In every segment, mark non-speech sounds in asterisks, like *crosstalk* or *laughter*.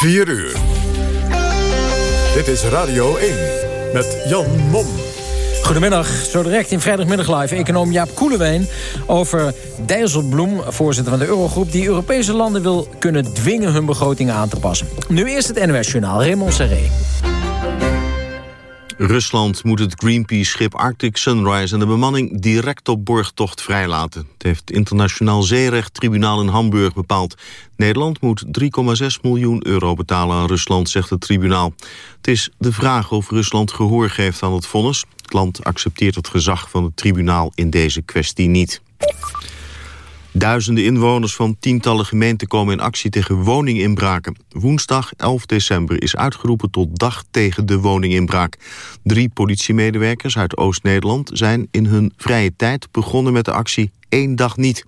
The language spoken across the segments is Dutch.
4 uur. Dit is Radio 1 met Jan Mom. Goedemiddag, zo direct in vrijdagmiddag live econoom Jaap Koelewijn... over Dijsselbloem, voorzitter van de Eurogroep... die Europese landen wil kunnen dwingen hun begrotingen aan te passen. Nu eerst het NOS-journaal, Raymond Serré. Rusland moet het Greenpeace-schip Arctic Sunrise... en de bemanning direct op borgtocht vrijlaten. Het heeft het Internationaal Zeerecht-tribunaal in Hamburg bepaald. Nederland moet 3,6 miljoen euro betalen aan Rusland, zegt het tribunaal. Het is de vraag of Rusland gehoor geeft aan het vonnis. Het land accepteert het gezag van het tribunaal in deze kwestie niet. Duizenden inwoners van tientallen gemeenten komen in actie tegen woninginbraken. Woensdag 11 december is uitgeroepen tot dag tegen de woninginbraak. Drie politiemedewerkers uit Oost-Nederland zijn in hun vrije tijd begonnen met de actie één dag niet.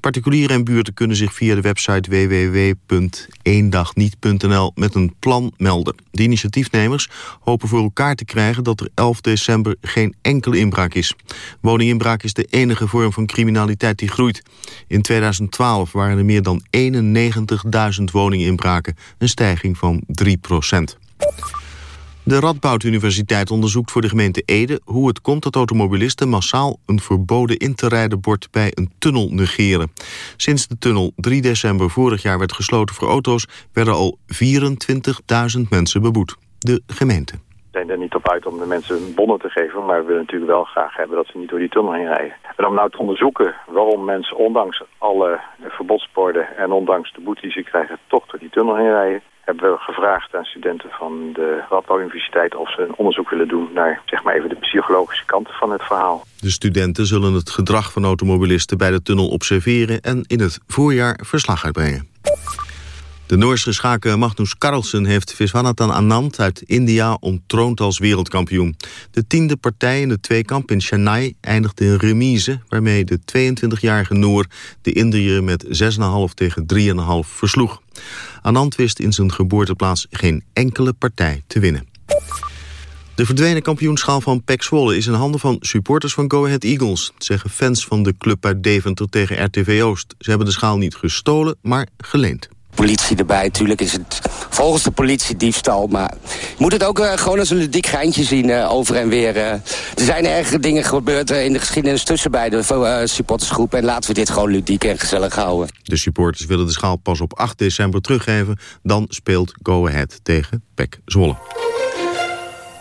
Particulieren en buurten kunnen zich via de website www.eendagniet.nl met een plan melden. De initiatiefnemers hopen voor elkaar te krijgen dat er 11 december geen enkele inbraak is. Woninginbraak is de enige vorm van criminaliteit die groeit. In 2012 waren er meer dan 91.000 woninginbraken, een stijging van 3 procent. De Radboud Universiteit onderzoekt voor de gemeente Ede... hoe het komt dat automobilisten massaal een verboden in te rijden bord bij een tunnel negeren. Sinds de tunnel 3 december vorig jaar werd gesloten voor auto's... werden al 24.000 mensen beboet. De gemeente. We zijn er niet op uit om de mensen bonnen te geven... maar we willen natuurlijk wel graag hebben dat ze niet door die tunnel heen rijden. En om nou te onderzoeken waarom mensen ondanks alle verbodsborden... en ondanks de boete die ze krijgen toch door die tunnel heen rijden hebben we gevraagd aan studenten van de Radboud Universiteit of ze een onderzoek willen doen naar zeg maar even de psychologische kant van het verhaal. De studenten zullen het gedrag van automobilisten bij de tunnel observeren en in het voorjaar verslag uitbrengen. De Noorse schaker Magnus Carlsen heeft Viswanathan Anand uit India ontroond als wereldkampioen. De tiende partij in de tweekamp in Chennai eindigde in remise... waarmee de 22-jarige Noor de Indiër met 6,5 tegen 3,5 versloeg. Anand wist in zijn geboorteplaats geen enkele partij te winnen. De verdwenen kampioenschaal van PEC Zwolle is in handen van supporters van Go Ahead Eagles. zeggen fans van de club uit Deventer tegen RTV Oost. Ze hebben de schaal niet gestolen, maar geleend politie erbij. Tuurlijk is het volgens de politie diefstal. Maar je moet het ook uh, gewoon als een ludiek geintje zien uh, over en weer. Uh. er zijn ergere dingen gebeurd in de geschiedenis tussen beide supportersgroepen. En laten we dit gewoon ludiek en gezellig houden. De supporters willen de schaal pas op 8 december teruggeven. Dan speelt Go Ahead tegen PEC Zwolle.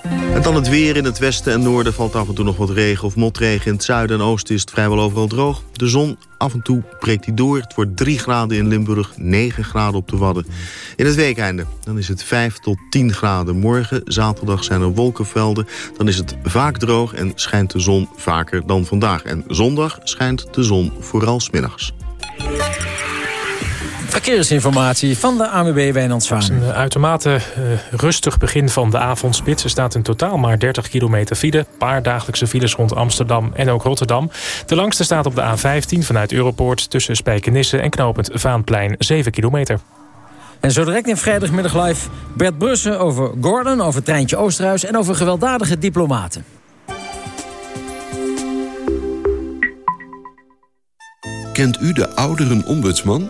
En dan het weer. In het westen en noorden valt af en toe nog wat regen of motregen. In het zuiden en oosten is het vrijwel overal droog. De zon af en toe breekt die door. Het wordt 3 graden in Limburg, 9 graden op de Wadden. In het weekeinde dan is het 5 tot 10 graden. Morgen, zaterdag, zijn er wolkenvelden. Dan is het vaak droog en schijnt de zon vaker dan vandaag. En zondag schijnt de zon vooral smiddags. Verkeersinformatie van de AMB Wijnand Zwaan. Het is een eh, uitermate uh, rustig begin van de avondspits. Er staat in totaal maar 30 kilometer file. Een paar dagelijkse files rond Amsterdam en ook Rotterdam. De langste staat op de A15 vanuit Europoort... tussen Spijkenisse en knooppunt Vaanplein 7 kilometer. En zo direct in vrijdagmiddag live Bert Brussen over Gordon... over Treintje Oosterhuis en over gewelddadige diplomaten. Kent u de ouderen ombudsman?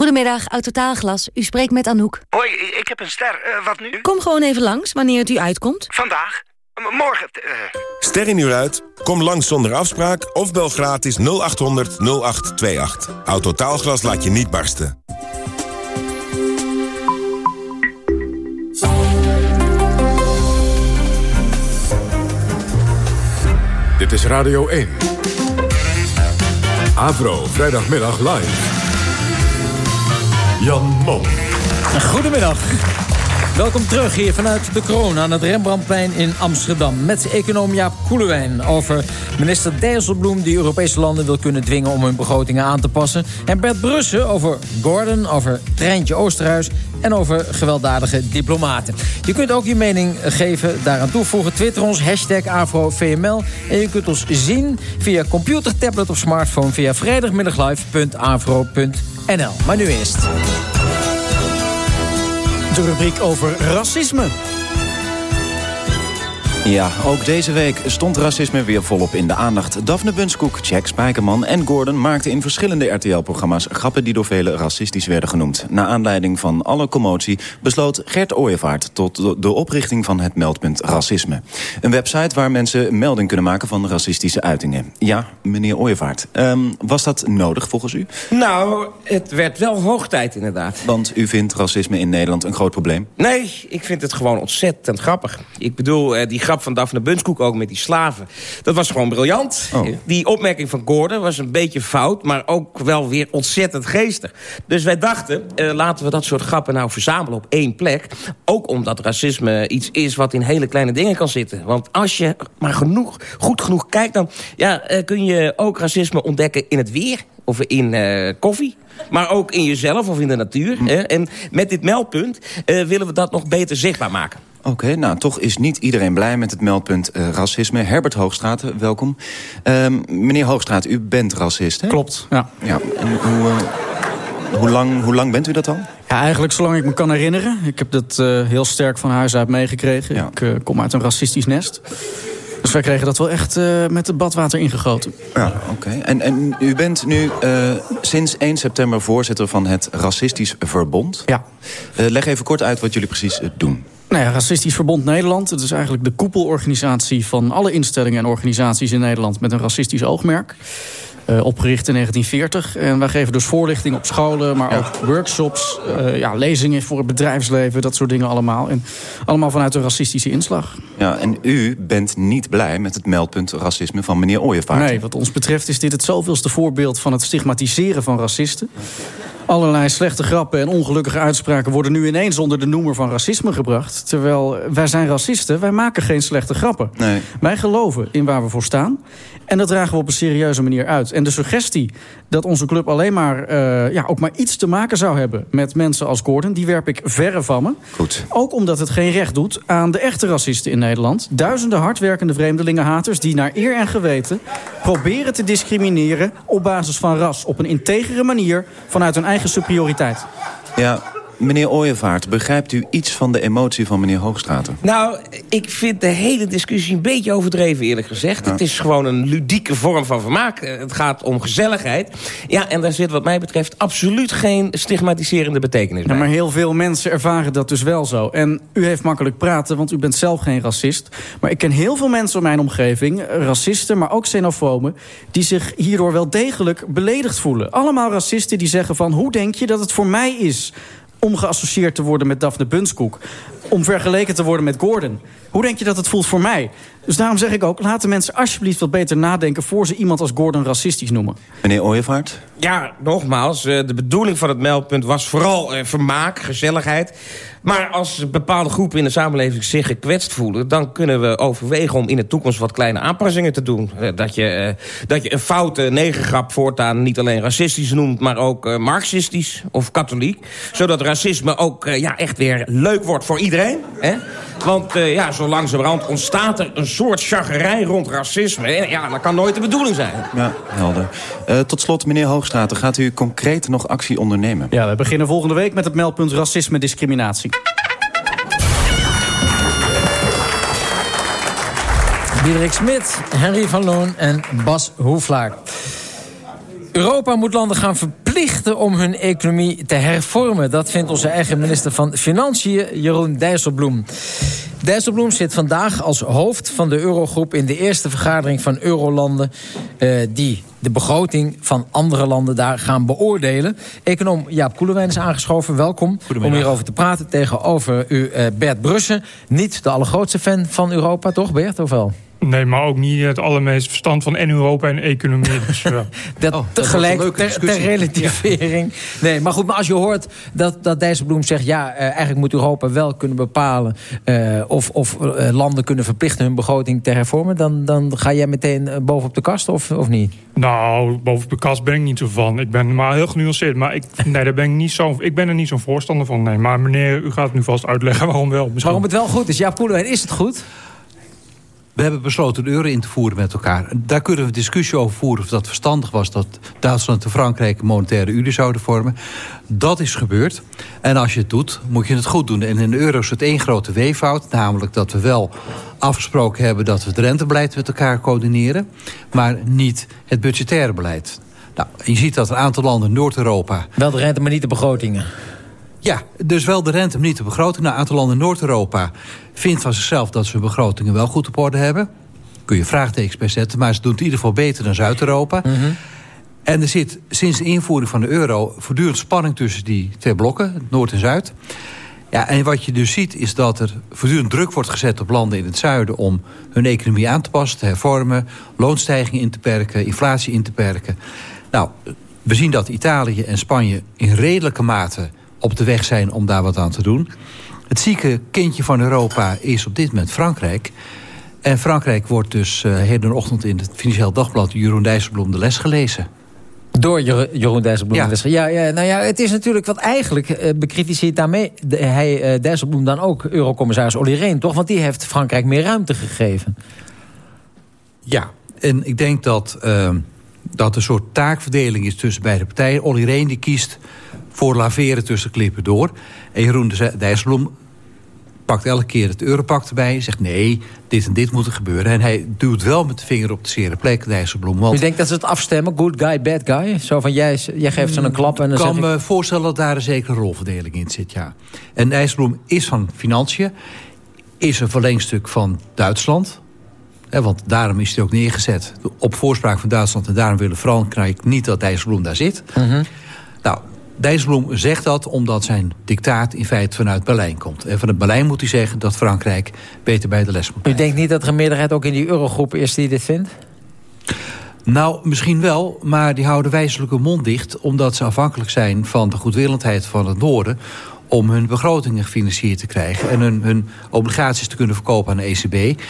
Goedemiddag, Autotaalglas. U spreekt met Anouk. Hoi, ik heb een ster. Uh, wat nu? Kom gewoon even langs, wanneer het u uitkomt. Vandaag? M morgen? Uh... Ster in uur uit? Kom langs zonder afspraak of bel gratis 0800 0828. Autotaalglas laat je niet barsten. Dit is Radio 1. Avro, vrijdagmiddag live. Jan Mom. Goedemiddag. Welkom terug hier vanuit de kroon aan het Rembrandtplein in Amsterdam. Met econoom Jaap Koelewijn over minister Dijsselbloem... die Europese landen wil kunnen dwingen om hun begrotingen aan te passen. En Bert Brussen over Gordon, over Treintje Oosterhuis... en over gewelddadige diplomaten. Je kunt ook je mening geven, daaraan toevoegen. Twitter ons, hashtag AfroVML. En je kunt ons zien via computer, tablet of smartphone... via vrijdagmiddaglive.afro.nl. Maar nu eerst de rubriek over racisme. Ja, ook deze week stond racisme weer volop in de aandacht. Daphne Bunskoek, Jack Spijkerman en Gordon maakten in verschillende RTL-programma's... grappen die door velen racistisch werden genoemd. Na aanleiding van alle commotie besloot Gert Ooyevaart... tot de oprichting van het meldpunt Racisme. Een website waar mensen melding kunnen maken van racistische uitingen. Ja, meneer Ooyevaart, um, was dat nodig volgens u? Nou, het werd wel hoog tijd inderdaad. Want u vindt racisme in Nederland een groot probleem? Nee, ik vind het gewoon ontzettend grappig. Ik bedoel, eh, die grap van Daphne Bunskoek ook met die slaven. Dat was gewoon briljant. Oh. Die opmerking van Gordon was een beetje fout... maar ook wel weer ontzettend geestig. Dus wij dachten, uh, laten we dat soort grappen nou verzamelen op één plek. Ook omdat racisme iets is wat in hele kleine dingen kan zitten. Want als je maar genoeg, goed genoeg kijkt... dan ja, uh, kun je ook racisme ontdekken in het weer of in uh, koffie. Maar ook in jezelf of in de natuur. Hm. Hè? En met dit meldpunt willen we dat nog beter zichtbaar maken. Oké, nou toch is niet iedereen blij met het meldpunt uh, racisme. Herbert Hoogstraat, welkom. Uh, meneer Hoogstraat, u bent racist, hè? Klopt, ja. ja. En hoe, uh, hoe, lang, hoe lang bent u dat al? Ja, eigenlijk zolang ik me kan herinneren. Ik heb dat uh, heel sterk van huis uit meegekregen. Ja. Ik kom uit een racistisch nest. Dus wij kregen dat wel echt uh, met het badwater ingegoten. Ja, oké. Okay. En, en u bent nu uh, sinds 1 september voorzitter van het Racistisch Verbond. Ja. Uh, leg even kort uit wat jullie precies doen. Nou ja, Racistisch Verbond Nederland. Het is eigenlijk de koepelorganisatie van alle instellingen en organisaties in Nederland... met een racistisch oogmerk. Uh, opgericht in 1940. En wij geven dus voorlichting op scholen, maar ook workshops, uh, ja, lezingen voor het bedrijfsleven, dat soort dingen allemaal. En allemaal vanuit een racistische inslag. Ja, en u bent niet blij met het meldpunt racisme van meneer Ooyevaart? Nee, wat ons betreft is dit het zoveelste voorbeeld van het stigmatiseren van racisten. Allerlei slechte grappen en ongelukkige uitspraken worden nu ineens onder de noemer van racisme gebracht. Terwijl wij zijn racisten, wij maken geen slechte grappen. Nee. Wij geloven in waar we voor staan. En dat dragen we op een serieuze manier uit. En de suggestie dat onze club alleen maar, uh, ja, ook maar iets te maken zou hebben... met mensen als Gordon, die werp ik verre van me. Goed. Ook omdat het geen recht doet aan de echte racisten in Nederland. Duizenden hardwerkende vreemdelingenhaters die naar eer en geweten... proberen te discrimineren op basis van ras. Op een integere manier vanuit hun eigen superioriteit. Ja, Meneer Ooyevaart, begrijpt u iets van de emotie van meneer Hoogstraten? Nou, ik vind de hele discussie een beetje overdreven eerlijk gezegd. Ja. Het is gewoon een ludieke vorm van vermaak. Het gaat om gezelligheid. Ja, en daar zit wat mij betreft absoluut geen stigmatiserende betekenis bij. Ja, maar heel veel mensen ervaren dat dus wel zo. En u heeft makkelijk praten, want u bent zelf geen racist. Maar ik ken heel veel mensen in mijn omgeving, racisten, maar ook xenofoben... die zich hierdoor wel degelijk beledigd voelen. Allemaal racisten die zeggen van, hoe denk je dat het voor mij is om geassocieerd te worden met Daphne Bunskoek. Om vergeleken te worden met Gordon. Hoe denk je dat het voelt voor mij? Dus daarom zeg ik ook, laten mensen alsjeblieft wat beter nadenken... voor ze iemand als Gordon racistisch noemen. Meneer Ooyevaart? Ja, nogmaals, de bedoeling van het meldpunt was vooral vermaak, gezelligheid. Maar als bepaalde groepen in de samenleving zich gekwetst voelen... dan kunnen we overwegen om in de toekomst wat kleine aanpassingen te doen. Dat je, dat je een foute negergrap voortaan niet alleen racistisch noemt... maar ook marxistisch of katholiek. Zodat racisme ook ja, echt weer leuk wordt voor iedereen. Hè? Want uh, ja, zo langzamerhand ontstaat er een soort chaggerij rond racisme. En ja, dat kan nooit de bedoeling zijn. Ja, helder. Uh, tot slot, meneer Hoogstraten, gaat u concreet nog actie ondernemen? Ja, we beginnen volgende week met het meldpunt racisme discriminatie. Diederik Smit, Henry van Loon en Bas Hoeflaar. Europa moet landen gaan verplichten om hun economie te hervormen. Dat vindt onze eigen minister van Financiën, Jeroen Dijsselbloem. Dijsselbloem zit vandaag als hoofd van de Eurogroep... in de eerste vergadering van Eurolanden... Uh, die de begroting van andere landen daar gaan beoordelen. Econoom Jaap Koelewijn is aangeschoven. Welkom om hierover te praten tegenover u uh, Bert Brussen. Niet de allergrootste fan van Europa, toch Bert? Of wel? Nee, maar ook niet het allermeest verstand van en Europa en economie. Dus, ja. *laughs* dat Oh, tegelijk dat ter, relativering. Nee, maar goed, maar als je hoort dat, dat Dijsselbloem zegt... ja, eh, eigenlijk moet Europa wel kunnen bepalen... eh, of, of eh, landen kunnen verplichten hun begroting te hervormen... dan, dan ga jij meteen bovenop de kast of, of niet? Nou, boven de kast ben ik niet zo van. Ik ben maar heel genuanceerd. Maar ik, nee, daar ben ik, niet zo, ik ben er niet zo'n voorstander van. Nee, maar meneer, u gaat nu vast uitleggen *laughs* waarom wel. Misschien. Waarom het wel goed is? Jaap Koelewijn, is het goed? We hebben besloten de euro in te voeren met elkaar. Daar kunnen we discussie over voeren of dat verstandig was... dat Duitsland en Frankrijk een monetaire unie zouden vormen. Dat is gebeurd. En als je het doet, moet je het goed doen. En in de euro is het één grote weeffout. Namelijk dat we wel afgesproken hebben... dat we het rentebeleid met elkaar coördineren. Maar niet het budgettaire beleid. Nou, je ziet dat een aantal landen in Noord-Europa... Wel de rente, maar niet de begrotingen. Ja, dus wel de rente, maar niet de begroting. Nou, een aantal landen in Noord-Europa vindt van zichzelf... dat ze hun begrotingen wel goed op orde hebben. Kun je vraagtekens bij zetten, maar ze doen het in ieder geval beter dan Zuid-Europa. En er zit sinds de invoering van de euro... voortdurend spanning tussen die twee blokken, Noord en Zuid. Ja, en wat je dus ziet is dat er voortdurend druk wordt gezet op landen in het zuiden... om hun economie aan te passen, te hervormen... loonstijging in te perken, inflatie in te perken. Nou, we zien dat Italië en Spanje in redelijke mate op de weg zijn om daar wat aan te doen. Het zieke kindje van Europa is op dit moment Frankrijk. En Frankrijk wordt dus uh, hedenochtend in het Financieel Dagblad... Jeroen Dijsselbloem de les gelezen. Door Jeroen, Dijsselbloem. Ja. Ja, ja, nou ja, het is natuurlijk wat eigenlijk uh, bekritiseert daarmee... De, hij, uh, Dijsselbloem dan ook eurocommissaris Olly Rehn, toch? Want die heeft Frankrijk meer ruimte gegeven. Ja, en ik denk dat, uh, dat een soort taakverdeling is tussen beide partijen. Olly Rehn die kiest voor laveren tussen klippen door. En Jeroen Dijsselbloem pakt elke keer het europact erbij. Zegt nee, dit en dit moet er gebeuren. En hij duwt wel met de vinger op de zere plek, Dijsselbloem. Want... U denkt dat ze het afstemmen? Good guy, bad guy? Zo van, jij, jij geeft ze een klap en dan Ik kan me ik... voorstellen dat daar een zekere rolverdeling in zit, ja. En Dijsselbloem is van financiën. Is een verlengstuk van Duitsland. Hè, want daarom is hij ook neergezet op voorspraak van Duitsland. En daarom willen Frankrijk niet dat Dijsselbloem daar zit. Mm -hmm. Dijsselbloem zegt dat omdat zijn dictaat in feite vanuit Berlijn komt. En vanuit Berlijn moet hij zeggen dat Frankrijk beter bij de les moet blijven. U denkt niet dat er een meerderheid ook in die eurogroep is die dit vindt? Nou, misschien wel, maar die houden wijzelijke mond dicht... omdat ze afhankelijk zijn van de goedwillendheid van het Noorden... om hun begrotingen gefinancierd te krijgen... en hun, hun obligaties te kunnen verkopen aan de ECB...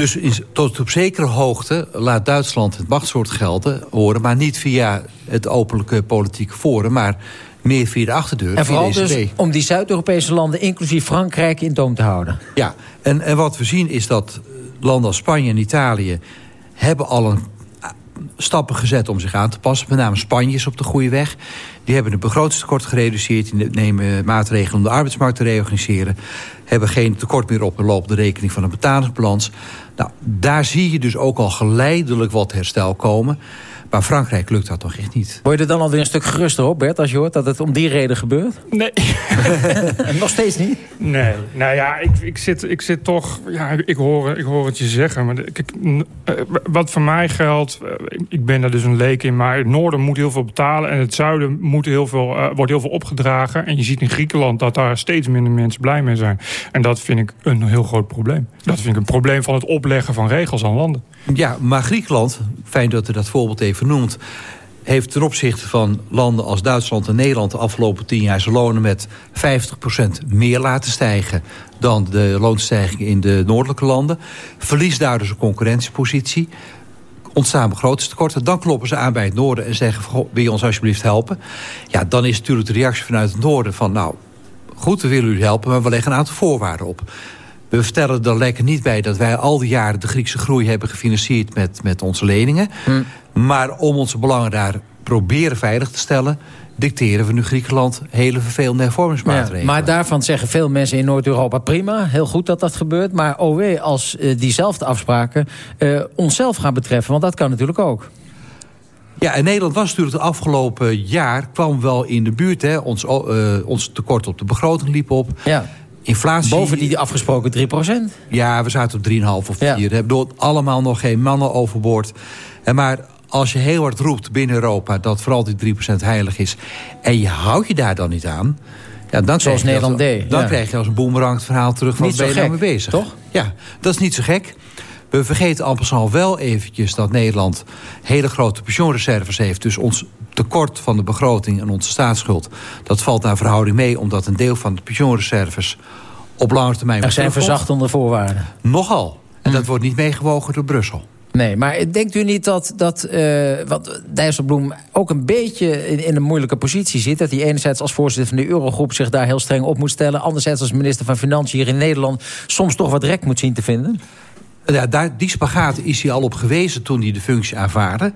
Dus in, tot op zekere hoogte laat Duitsland het machtswoord gelden horen... maar niet via het openlijke politieke forum... maar meer via de achterdeur. En vooral dus om die Zuid-Europese landen, inclusief Frankrijk, in toom te houden. Ja, en, en wat we zien is dat landen als Spanje en Italië... hebben al een stappen gezet om zich aan te passen. Met name Spanje is op de goede weg. Die hebben het begrotingstekort gereduceerd. Die nemen maatregelen om de arbeidsmarkt te reorganiseren. Hebben geen tekort meer op de lopende rekening van een betalingsbalans. Nou, daar zie je dus ook al geleidelijk wat herstel komen. Maar Frankrijk lukt dat toch echt niet. Word je er dan alweer een stuk geruster op, Bert, als je hoort dat het om die reden gebeurt? Nee. *laughs* Nog steeds niet? Nee. Nou ja, ik, ik, zit, ik zit toch... Ja, ik hoor, ik hoor het je zeggen. Maar kijk, wat voor mij geldt... Ik ben daar dus een leek in. Maar het noorden moet heel veel betalen. En het zuiden moet heel veel, uh, wordt heel veel opgedragen. En je ziet in Griekenland dat daar steeds minder mensen blij mee zijn. En dat vind ik een heel groot probleem. Dat vind ik een probleem van het opleggen van regels aan landen. Ja, maar Griekenland, fijn dat u dat voorbeeld even noemt... heeft ten opzichte van landen als Duitsland en Nederland... de afgelopen tien jaar zijn lonen met 50% meer laten stijgen... dan de loonstijging in de noordelijke landen. Verliest daardoor zijn concurrentiepositie. Ontstaan begrotingstekorten. Dan kloppen ze aan bij het noorden en zeggen... Wil je ons alsjeblieft helpen? Ja, dan is natuurlijk de reactie vanuit het noorden van... nou, goed, we willen u helpen, maar we leggen een aantal voorwaarden op... We vertellen er lekker niet bij dat wij al die jaren de Griekse groei hebben gefinancierd met, met onze leningen. Hm. Maar om onze belangen daar proberen veilig te stellen dicteren we nu Griekenland hele vervelende hervormingsmaatregelen. Ja, maar daarvan zeggen veel mensen in Noord-Europa prima, heel goed dat dat gebeurt. Maar oh wee, als uh, diezelfde afspraken uh, onszelf gaan betreffen, want dat kan natuurlijk ook. Ja, en Nederland was natuurlijk het afgelopen jaar... kwam wel in de buurt, hè. Ons, uh, ons tekort op de begroting liep op. Ja. Inflatie... Boven die afgesproken 3% Ja, we zaten op 3,5 of 4. Ja. Hebben allemaal nog geen mannen overboord. En maar als je heel hard roept binnen Europa... dat vooral die 3% heilig is... en je houdt je daar dan niet aan... Ja, dan Zoals krijg je Nederland deed. Dan ja. krijg je als een boemerang het verhaal terug van... Ben je nou mee bezig? Toch? Ja, dat is niet zo gek. We vergeten amper wel eventjes dat Nederland hele grote pensioenreserves heeft. Dus ons tekort van de begroting en onze staatsschuld... dat valt naar verhouding mee, omdat een deel van de pensioenreserves... op lange termijn... Er zijn verzachtende voorwaarden. Nogal. En dat wordt niet meegewogen door Brussel. Nee, maar denkt u niet dat, dat uh, wat Dijsselbloem ook een beetje in, in, een moeilijke positie zit? Dat hij enerzijds als voorzitter van de Eurogroep zich daar heel streng op moet stellen... anderzijds als minister van Financiën hier in Nederland... soms toch wat rek moet zien te vinden? Ja, daar, die spagaat is hij al op gewezen toen hij de functie aanvaarde.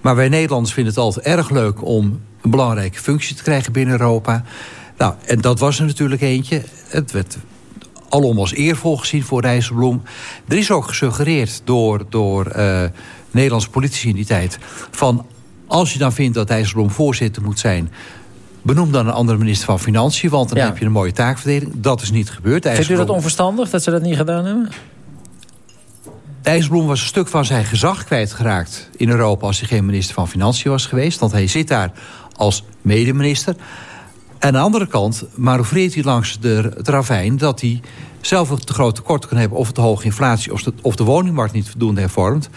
Maar wij Nederlanders vinden het altijd erg leuk om een belangrijke functie te krijgen binnen Europa. Nou, en dat was er natuurlijk eentje. Het werd alom als eervol gezien voor Dijsselbloem. Er is ook gesuggereerd door, door uh, Nederlandse politici in die tijd... van als je dan vindt dat Dijsselbloem voorzitter moet zijn... benoem dan een andere minister van Financiën... want dan heb je een mooie taakverdeling. Dat is niet gebeurd. Vindt u dat onverstandig dat ze dat niet gedaan hebben? Dijsselbloem was een stuk van zijn gezag kwijtgeraakt in Europa... als hij geen minister van Financiën was geweest. Want hij zit daar als medeminister. Aan de andere kant manoeuvreert hij langs de, ravijn... dat hij zelf een te groot tekort kan hebben... of de hoge inflatie of de, of de woningmarkt niet voldoende hervormt.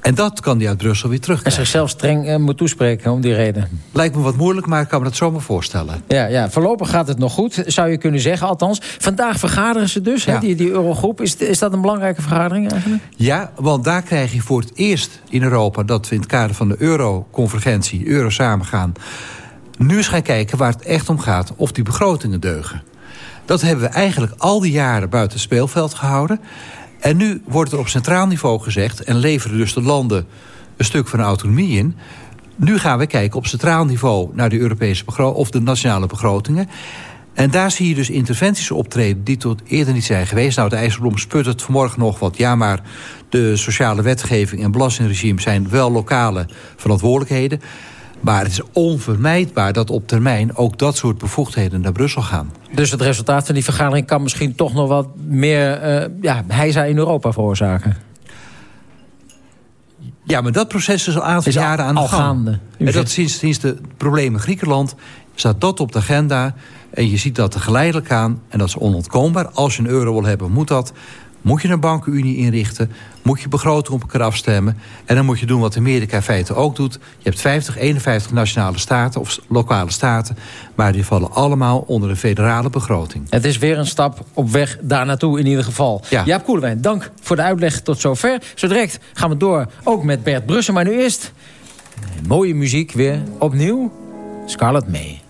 En dat kan hij uit Brussel weer terug. En zichzelf streng uh, moet toespreken om die reden. Lijkt me wat moeilijk, maar ik kan me dat zomaar voorstellen. Ja, ja, voorlopig gaat het nog goed, zou je kunnen zeggen. Althans, vandaag vergaderen ze dus, die, die Eurogroep. Is, is dat een belangrijke vergadering eigenlijk? Ja, want daar krijg je voor het eerst in Europa... dat we in het kader van de euro-convergentie, euro samengaan... nu eens gaan kijken waar het echt om gaat, of die begrotingen deugen. Dat hebben we eigenlijk al die jaren buiten speelveld gehouden. En nu wordt er op centraal niveau gezegd... en leveren dus de landen een stuk van autonomie in... nu gaan we kijken op centraal niveau naar de Europese of de nationale begrotingen. En daar zie je dus interventies optreden die tot eerder niet zijn geweest. Nou, de IJsselbloem sput het vanmorgen nog wat. Ja, maar de sociale wetgeving en belastingregime zijn wel lokale verantwoordelijkheden. Maar het is onvermijdbaar dat op termijn ook dat soort bevoegdheden naar Brussel gaan. Dus het resultaat van die vergadering kan misschien toch nog wat meer uh, ja, heisa in Europa veroorzaken? Ja, maar dat proces is al aantal jaren aan de gang. Gaande. En dat sinds, sinds de problemen Griekenland staat dat op de agenda. En je ziet dat er geleidelijk aan. En dat is onontkoombaar. Als je een euro wil hebben, moet dat. Moet je een bankenunie inrichten? Moet je begroting op elkaar afstemmen? En dan moet je doen wat Amerika in feite ook doet. Je hebt 50, 51 nationale staten of lokale staten... maar die vallen allemaal onder een federale begroting. Het is weer een stap op weg daar naartoe in ieder geval. Ja. Jaap Koelewijn, dank voor de uitleg tot zover. Zo direct gaan we door, ook met Bert Brussen. Maar nu eerst mooie muziek weer opnieuw. Scarlett May.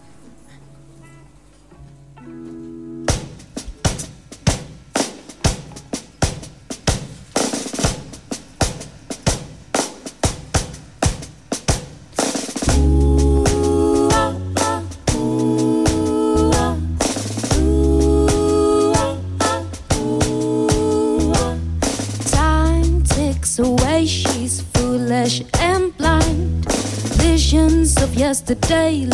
the day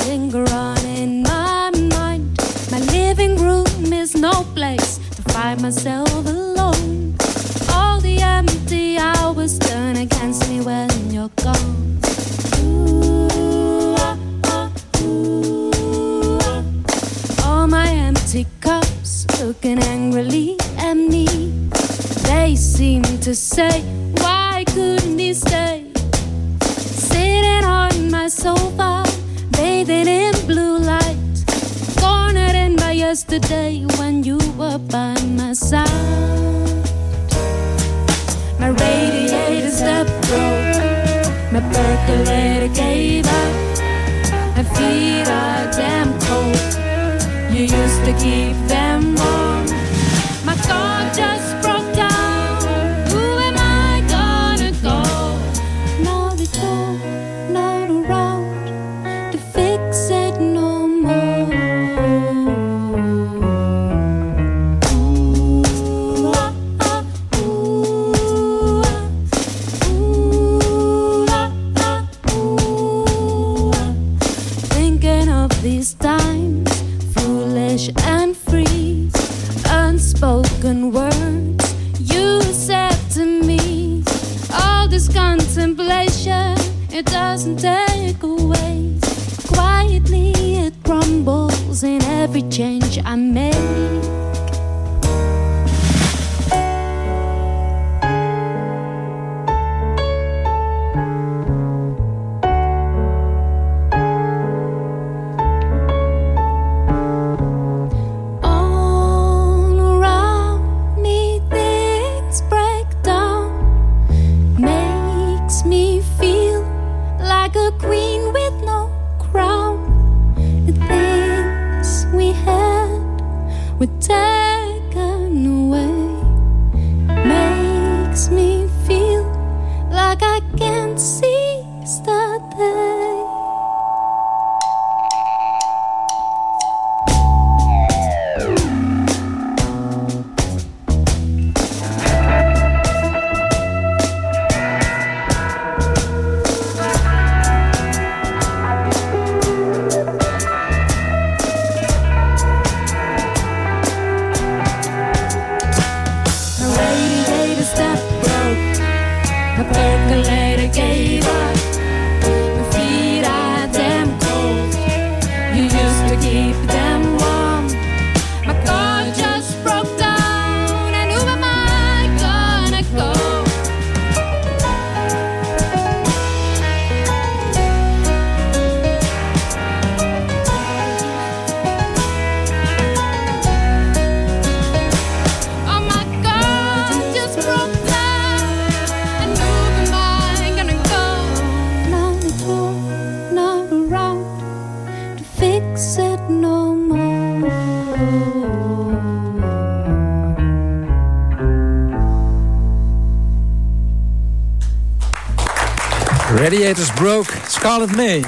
Broke, Scarlet May.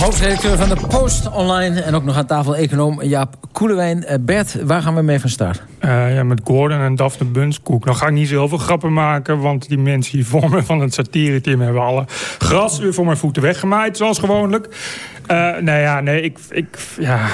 Hoofdredacteur van de Post Online en ook nog aan tafel econoom Jaap Koelewijn. Eh, Bert, waar gaan we mee van start? Eh, ja, met Gordon en Daphne Bunskoek. Nou ga ik niet zo heel veel grappen maken... want die mensen hier voor me van het satireteam... hebben alle gras weer voor mijn voeten weggemaaid, zoals gewoonlijk. Eh nee, ja, nee, ik, ik, ja,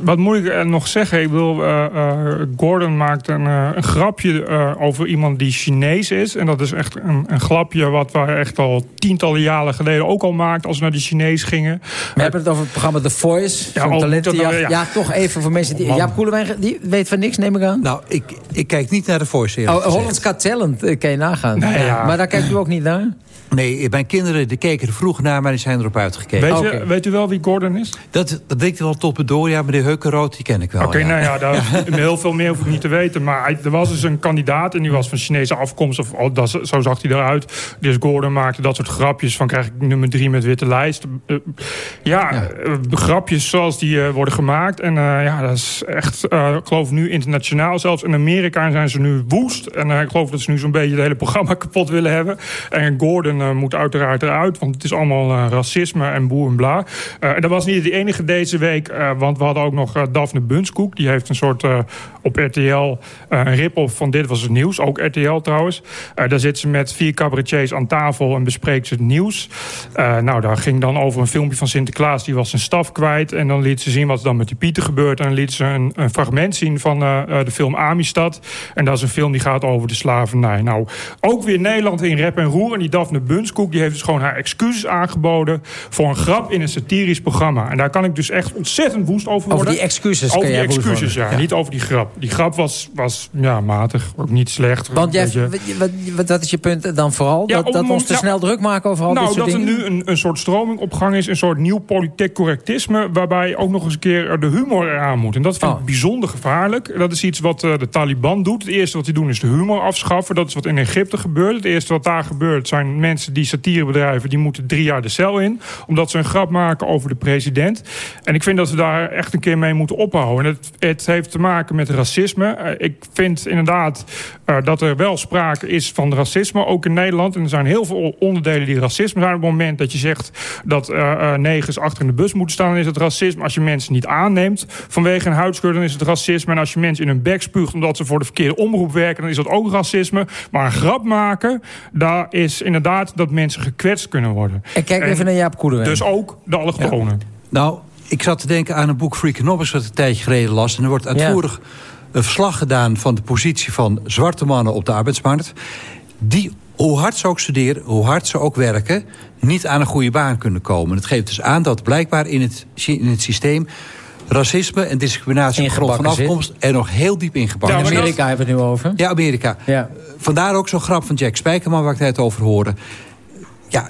wat moet ik eh, nog zeggen? Ik wil, eh, eh, Gordon maakt een, eh, een grapje eh, over iemand die Chinees is. En dat is echt een, een grapje wat wij echt al tientallen jaren geleden ook al maakten... als we naar die Chinees gingen. We hebben het over het programma The Voice. Ja, oh, ja. ja. toch even voor mensen die... Man. Jaap Koelewijn die weet van niks, neem ik aan. Nou, ik, ik kijk niet naar de Voice. Oh. Hollands Got Talent, kan je nagaan. Ja. Maar daar kijkt u ook niet naar? Nee, mijn kinderen die keken er vroeg naar, maar die zijn erop uitgekeken. Weet, je, weet u wel wie Gordon is? Dat, dat deed wel tot door. Ja, meneer Heukenrood, die ken ik wel. Oké, ja. nou ja, daar, *laughs* heel veel meer hoef ik niet te weten. Maar hij- er was dus een kandidaat en die was van Chinese afkomst. Of, oh, dat, zo zag hij eruit. Dus Gordon maakte dat soort grapjes van krijg ik nummer drie met witte lijst. Eh, ja, eh, grapjes zoals die eh, worden gemaakt. En ja, dat is echt, ik geloof nu internationaal. Zelfs in Amerika zijn ze nu woest. En ik geloof dat ze nu zo'n beetje het hele programma *laughs* kapot willen hebben. En Gordon eh, moet uiteraard eruit. Want het is allemaal eh, racisme en boer en bla. Eh, en dat was niet de enige deze week. want we hadden ook nog Daphne Bunskoek. Die heeft een soort op RTL een rip-off van Dit Was Het Nieuws. Ook RTL trouwens. Daar zit ze met vier cabaretiers aan tafel en bespreekt ze het nieuws. Nou, daar ging dan over een filmpje van Sinterklaas. Die was zijn staf kwijt. En dan liet ze zien wat er dan met die Pieten gebeurt. En dan liet ze een, fragment zien van de film Amistad. En dat is een film die gaat over de slavernij. Nou, ook weer Nederland in rep en roer. En die Daphne Bunskoek die heeft dus gewoon haar excuses aangeboden... voor een grap in een satirisch programma. En daar kan ik dus echt ontzettend woest over worden. Over die excuses Over kan die excuses, ja. Ja. Niet over die grap. Die grap was, was ja, matig. Ook niet slecht. Want jij, wat, wat, wat is je punt dan vooral? Ja, dat dat we ons te snel druk maken over al nou, dit soort dat er nu een, een soort stroming op gang is. Een soort nieuw politiek correctisme. Waarbij ook nog eens een keer de humor eraan moet. En dat vind Oh. ik bijzonder gevaarlijk. Dat is iets wat eh, de Taliban doet. Het eerste wat die doen is de humor afschaffen. Dat is wat in Egypte gebeurt. Het eerste wat daar gebeurt zijn mensen die satire bedrijven. Die moeten drie jaar de cel in. Omdat ze een grap maken over de president. En ik vind dat we daar echt een keer mee moeten ophouden. En het, het heeft te maken met racisme. Eh, ik vind inderdaad eh, dat er wel sprake is van racisme. Ook in Nederland. En er zijn heel veel onderdelen die racisme zijn. Op het moment dat je zegt dat eh eh, negers achter in de bus moeten staan... dan is het racisme. Als je mensen niet aanneemt vanwege een huidskleur... dan is het racisme. En als je mensen in hun bek spuugt omdat ze voor de verkeerde omroep werken... dan is dat ook racisme. Maar een grap maken, daar is inderdaad dat mensen gekwetst kunnen worden. En kijk even naar Jaap Koelewijn. Dus ook de allochtonen. Nou, ik zat te denken aan een boek Freakonomics... wat ik een tijdje geleden las. En er wordt uitvoerig een verslag gedaan... van de positie van zwarte mannen op de arbeidsmarkt. Die, hoe hard ze ook studeren, hoe hard ze ook werken... niet aan een goede baan kunnen komen. Het geeft dus aan dat blijkbaar in het, in het systeem... racisme en discriminatie op grond van zit. afkomst... er nog heel diep ingebakken in zit. Amerika hebben we het nu over. Ja, Amerika. Ja. Vandaar ook zo'n grap van Jack Spijkerman... waar ik net over hoorde. Ja,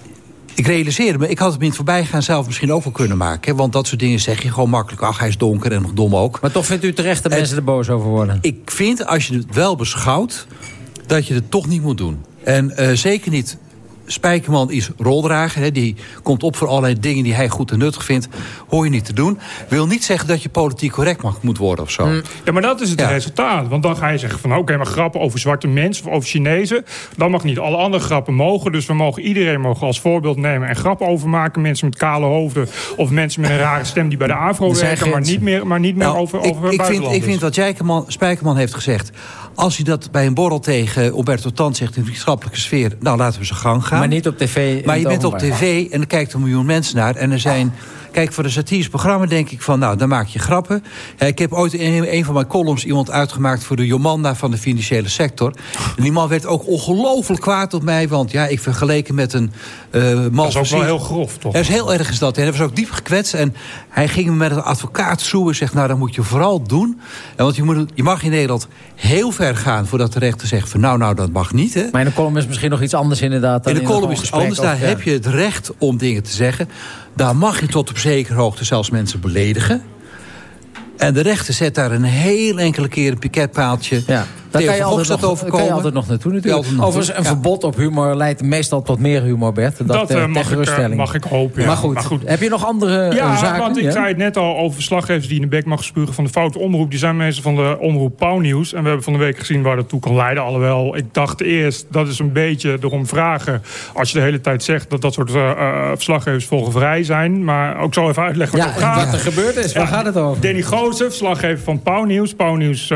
ik realiseerde me, ik had het me in het voorbijgaan zelf misschien ook wel kunnen maken. Hè, want dat soort dingen zeg je gewoon makkelijk. Ach, hij is donker en nog dom ook. Maar toch vindt u terecht dat En- mensen er boos over worden? Ik vind, als je het wel beschouwt, dat je het toch niet moet doen. En eh, zeker niet... Spijkerman is roldrager. Hè, die komt op voor allerlei dingen die hij goed en nuttig vindt. Hoor je niet te doen. Wil niet zeggen dat je politiek correct mag, moet worden of zo. Mm. Ja, maar dat is het Ja. resultaat. Want dan ga je zeggen van oké, maar grappen over zwarte mensen of over Chinezen... dan mag niet alle andere grappen mogen. Dus we mogen iedereen mogen als voorbeeld nemen en grappen overmaken. Mensen met kale hoofden of mensen met een rare stem die bij de AVRO Er werken... maar niet meer, maar niet meer Nou, over, ik, over ik, vind, ik vind wat Spijkerman, Spijkerman heeft gezegd... als hij dat bij een borrel tegen Roberto Tan zegt... in de vriendschappelijke sfeer, nou laten we zijn gang gaan. Maar niet op tv. Maar je bent op tv en er kijkt een miljoen mensen naar... en er zijn Kijk, voor een satirisch programma denk ik van... nou, dan maak je grappen. Eh, ik heb ooit in een van mijn columns iemand uitgemaakt... voor de Jomanda van de financiële sector. En die man werd ook ongelooflijk kwaad op mij... want ja, ik vergeleken met een uh, man... Dat is ook wel heel grof, toch? Dat is heel erg is dat. En hij was ook diep gekwetst. En hij ging me met een advocaat zoeken. Zegt, nou, dat moet je vooral doen. En want je, moet, je mag in Nederland heel ver gaan... voordat de rechter zegt van, nou, nou, dat mag niet. Hè? Maar in de column is misschien nog iets anders inderdaad. Dan in de in column is het anders. Daar ja. heb je het recht om dingen te zeggen. Daar mag je tot op zekere hoogte zelfs mensen beledigen. En de rechter zet daar een heel enkele keer een piketpaaltje. Ja. Daar kan je, altijd nog, kan je altijd nog naartoe natuurlijk. nog Overigens, een ja. verbod op humor leidt meestal tot meer humor, Bert. Dat, Dat, eh, eh, mag, ik, eh, mag ik hopen, ja. Maar, goed, Maar goed. heb je nog andere Ja, zaken? want ik Ja? zei het net al over verslaggevers die in de bek mag spugen van de foute omroep. Die zijn mensen van de omroep Pauwnieuws. En we hebben van de week gezien waar dat toe kan leiden. Alhoewel, ik dacht eerst, dat is een beetje erom vragen. Als je de hele tijd zegt dat dat soort eh, verslaggevers volgenvrij zijn. Maar ook zo even uitleggen wat Ja, het gaat. wat er gebeurd is. Waar gaat het over? Danny Goosen, verslaggever van Pauwnieuws. Pauwnieuws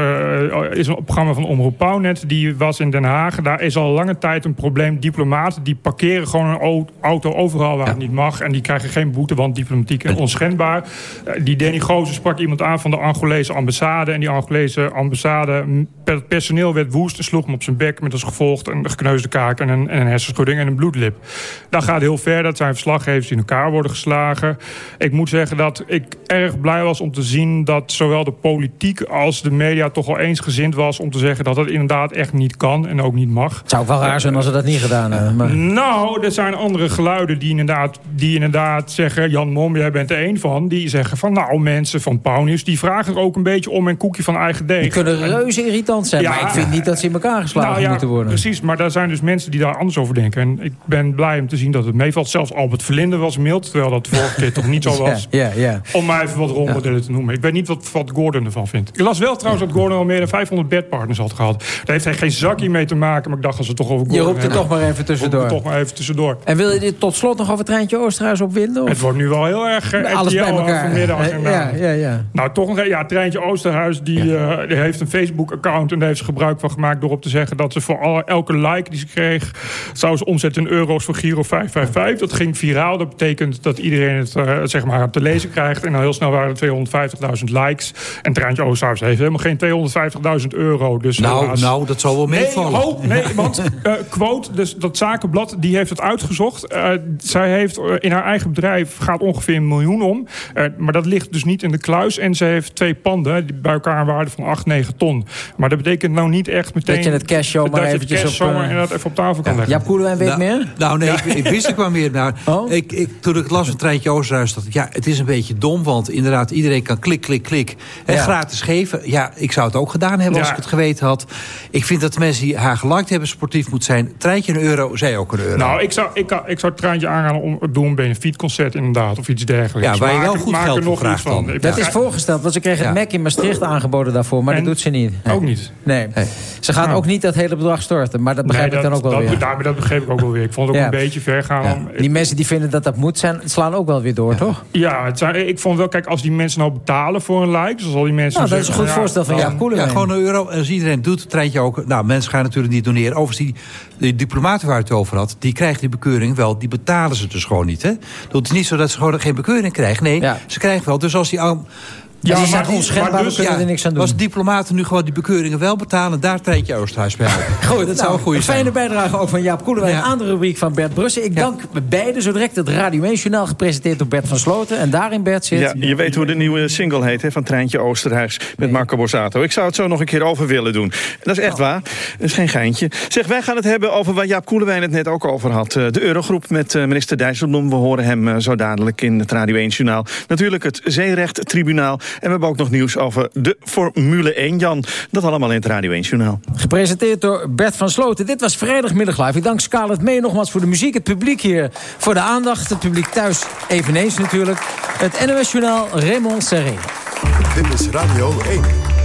is een programma van Omroep Pauwnet. Die was in Den Haag. Daar is al lange tijd een probleem. Diplomaten die parkeren gewoon een au- auto overal waar het niet mag. En die krijgen geen boete, want diplomatiek is onschendbaar. Eh, die Danny Goosen sprak iemand aan van de Angolese ambassade. En die Angolese ambassade, per- personeel werd woest en sloeg hem op zijn bek. Met als gevolg een gekneusde kaak en een, en een hersenschudding en een bloedlip. Dat gaat heel ver. Dat zijn verslaggevers die in elkaar worden geslagen. Ik moet zeggen dat ik erg blij was om te zien dat zowel de politiek als de media toch al eensgezind was om te zeggen dat het inderdaad echt niet kan en ook niet mag. Het zou ook wel raar zijn als ze dat niet gedaan hebben. Maar... Nou, er zijn andere geluiden die inderdaad, die inderdaad zeggen... Jan Mom, jij bent er één van. Die zeggen van, nou, mensen van Pauwnieuws... die vragen er ook een beetje om een koekje van eigen deeg. Die kunnen En- reuze irritant zijn. Ja. maar ik vind niet dat ze in elkaar geslagen nou ja, moeten worden. precies. Maar daar zijn dus mensen die daar anders over denken. En ik ben blij om te zien dat het meevalt. Zelfs Albert Verlinde was mild, terwijl dat vorige keer toch niet zo *laughs* was. Ja, ja, ja. Om maar even wat rolmodellen te noemen. Ik weet niet wat, wat Gordon ervan vindt. Ik las wel trouwens dat Gordon al meer dan 500 bedpartners had gehad. Daar heeft hij geen zakje mee te maken. Maar ik dacht, als we toch over Gordon Je roept er hebben, toch maar even tussendoor. er toch maar even tussendoor. En wil je dit tot slot nog over Treintje Oosterhuis opwinden? Of? Het wordt nu wel heel erg eh, Alles bij elkaar. vanmiddag. En, Ja, eh, ja, ja. Nou, toch nog, ja, Treintje Oosterhuis die, eh, die heeft een Facebook-account... en daar heeft ze gebruik van gemaakt door op te zeggen... dat ze voor alle, elke like die ze kreeg... zou ze omzetten in euro's voor Giro 555. Dat ging viraal. Dat betekent dat iedereen het eh, zeg maar te lezen krijgt. En al heel snel waren er 250.000 likes. En Treintje Oosterhuis heeft helemaal geen 250.000 euro. Dus Nou, helaas- nou, dat zal wel meevallen. Nee, ho, *laughs* nee want eh, Quote, dus dat zakenblad, die heeft het uitgezocht. Eh, zij heeft eh, in haar eigen bedrijf gaat ongeveer een miljoen om. Eh, maar dat ligt dus niet in de kluis. En ze heeft twee panden, die bij elkaar een waarde van 8, 9 ton. Maar dat betekent nou niet echt meteen... Dat je het cash zomaar dat je het eventjes cash op, zomaar eh, inderdaad even op tafel kan leggen. Jaap Koelewijn weet nou, meer? Nou nee, ik, ik wist ik wel meer. Maar *laughs* ik, ik, toen ik las van Treintje Oosterhuis, dacht ik... ja, het is een beetje dom, want inderdaad... iedereen kan klik, klik, klik en Ja. gratis geven. Ja, ik zou het ook gedaan hebben als Ja. ik het geweten had. Ik vind dat de mensen die haar geliked hebben sportief moet zijn. Treintje een euro, zij ook een euro. Nou, ik zou, ik, ik zou het treintje aanraden om doe een benefietconcert inderdaad. Of iets dergelijks. Ja, waar je wel goed maak geld voor nog vraagt van. dan. Dat begrijp- is voorgesteld, want ze kreeg het Ja. Mac in Maastricht aangeboden daarvoor. Maar En- dat doet ze niet. Ook niet. Nee. Ze gaat ook niet dat hele bedrag storten. Maar dat begrijp Nee, ik dan ook wel dat, weer. Dat, dat begreep ik ook wel weer. Ik vond het ook Ja. een beetje ver gaan. Ja. Die mensen die vinden dat dat moet zijn, slaan ook wel weer door, toch? Ja, het zijn, ik vond wel, kijk, als die mensen nou betalen voor een like, dus al die mensen. Nou, dat is een goed voorstel van dan- Jaap Koelewijn. Ja, gewoon een euro. En als iedereen doet, het treintje ook. Nou, mensen gaan natuurlijk niet doneren. Overigens, die, die diplomaten waar het over had... die krijgen die bekeuring wel. Die betalen ze dus gewoon niet. Hè? Het is niet zo dat ze gewoon geen bekeuring krijgen. Nee, ze krijgen wel. Dus als die... Ja, die maar zijn die- onschendbaar, maar we kunnen er niks aan doen. Als diplomaten nu gewoon die bekeuringen wel betalen... daar treintje Oosterhuis bij. *laughs* Goed, dat zou een goede zijn. fijne bijdrage ook van Jaap Koelewijn Ja. aan de rubriek van Bert Brussen. Ik dank beide zo direct het Radio 1 Journaal gepresenteerd door Bert van Sloten. En daarin Bert zit... Ja, je weet hoe de nieuwe single heet hè, van Treintje Oosterhuis met Marco Borsato. Ik zou het zo nog een keer over willen doen. Dat is echt waar. Dat is geen geintje. Zeg, wij gaan het hebben over waar Jaap Koelewijn het net ook over had. Eh, De Eurogroep met eh, minister Dijsselbloem. We horen hem eh, zo dadelijk in het Radio 1 Journaal. Natuurlijk het Zeerecht Tribunaal. En we hebben ook nog nieuws over de Formule 1, Jan. Dat allemaal in het Radio 1 Journaal. Gepresenteerd door Bert van Sloten. Dit was vrijdagmiddag live. Ik dank Scarlett Mee nogmaals voor de muziek. Het publiek hier voor de aandacht. Het publiek thuis eveneens natuurlijk. Het NOS Journaal Raymond Serré. Dit is Radio 1.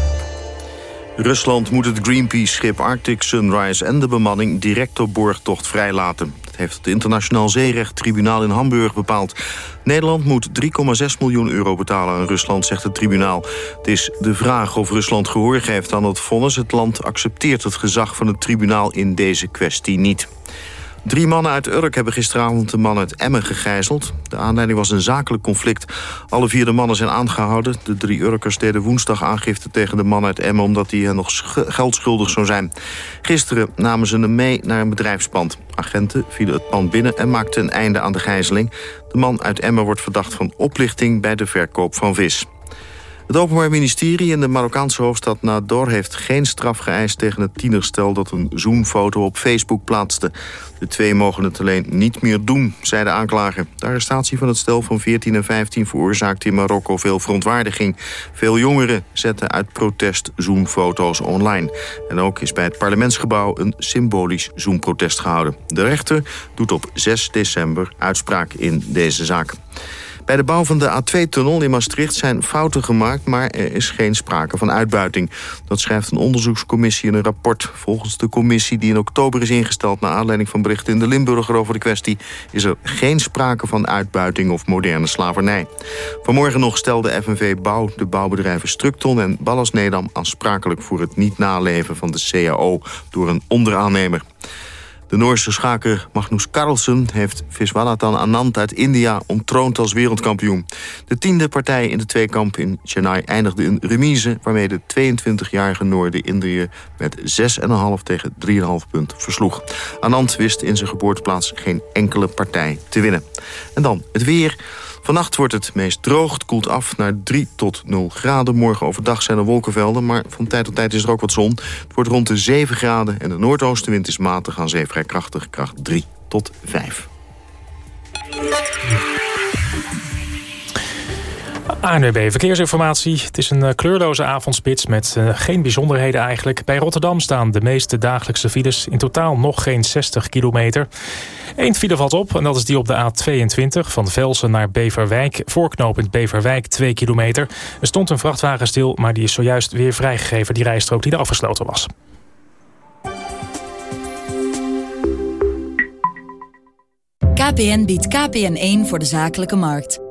Rusland moet het Greenpeace-schip Arctic Sunrise en de bemanning direct op borgtocht vrijlaten. Dat heeft het Internationaal Zeerecht-tribunaal in Hamburg bepaald. Nederland moet 3,6 miljoen euro betalen aan Rusland, zegt het tribunaal. Het is de vraag of Rusland gehoor geeft aan het vonnis. Het land accepteert het gezag van het tribunaal in deze kwestie niet. Drie mannen uit Urk hebben gisteravond een man uit Emmen gegijzeld. De aanleiding was een zakelijk conflict. Alle vier de mannen zijn aangehouden. De drie Urkers deden woensdag aangifte tegen de man uit Emmen... omdat hij hen nog geld schuldig zou zijn. Gisteren namen ze hem mee naar een bedrijfspand. Agenten vielen het pand binnen en maakten een einde aan de gijzeling. De man uit Emmen wordt verdacht van oplichting bij de verkoop van vis. Het Openbaar Ministerie in de Marokkaanse hoofdstad Nador... heeft geen straf geëist tegen het tienerstel dat een zoomfoto op Facebook plaatste. De twee mogen het alleen niet meer doen, zei de aanklager. De arrestatie van het stel van 14 en 15 veroorzaakte in Marokko veel verontwaardiging. Veel jongeren zetten uit protest zoomfoto's online. En ook is bij het parlementsgebouw een symbolisch zoomprotest gehouden. De rechter doet op 6 december uitspraak in deze zaak. Bij de bouw van de A2-tunnel in Maastricht zijn fouten gemaakt... maar er is geen sprake van uitbuiting. Dat schrijft een onderzoekscommissie in een rapport. Volgens de commissie die in oktober is ingesteld... naar aanleiding van berichten in de Limburger over de kwestie... is er geen sprake van uitbuiting of moderne slavernij. Vanmorgen nog stelde FNV Bouw de bouwbedrijven Structon en Ballas Nedam... aansprakelijk voor het niet naleven van de CAO door een onderaannemer. De Noorse schaker Magnus Carlsen heeft Viswanathan Anand uit India ontroond als wereldkampioen. De tiende partij in de tweekamp in Chennai eindigde in remise... waarmee de 22-jarige Noorde Indië met 6,5 tegen 3,5 punt versloeg. Anand wist in zijn geboorteplaats geen enkele partij te winnen. En dan het weer... Vannacht wordt het meest droog, het koelt af naar 3 tot 0 graden. Morgen overdag zijn er wolkenvelden, maar van tijd tot tijd is er ook wat zon. Het wordt rond de 7 graden en de noordoostenwind is matig aan zee vrij krachtig, kracht 3 tot 5. ANWB Verkeersinformatie. Het is een eh, kleurloze avondspits met uh, geen bijzonderheden eigenlijk. Bij Rotterdam staan de meeste dagelijkse files. In totaal nog geen 60 kilometer. Eén file valt op en dat is die op de A22 van Velsen naar Beverwijk. Voorknopend Beverwijk 2 kilometer. Er stond een vrachtwagen stil, maar die is zojuist weer vrijgegeven. Die rijstrook die er afgesloten was. KPN biedt KPN1 voor de zakelijke markt.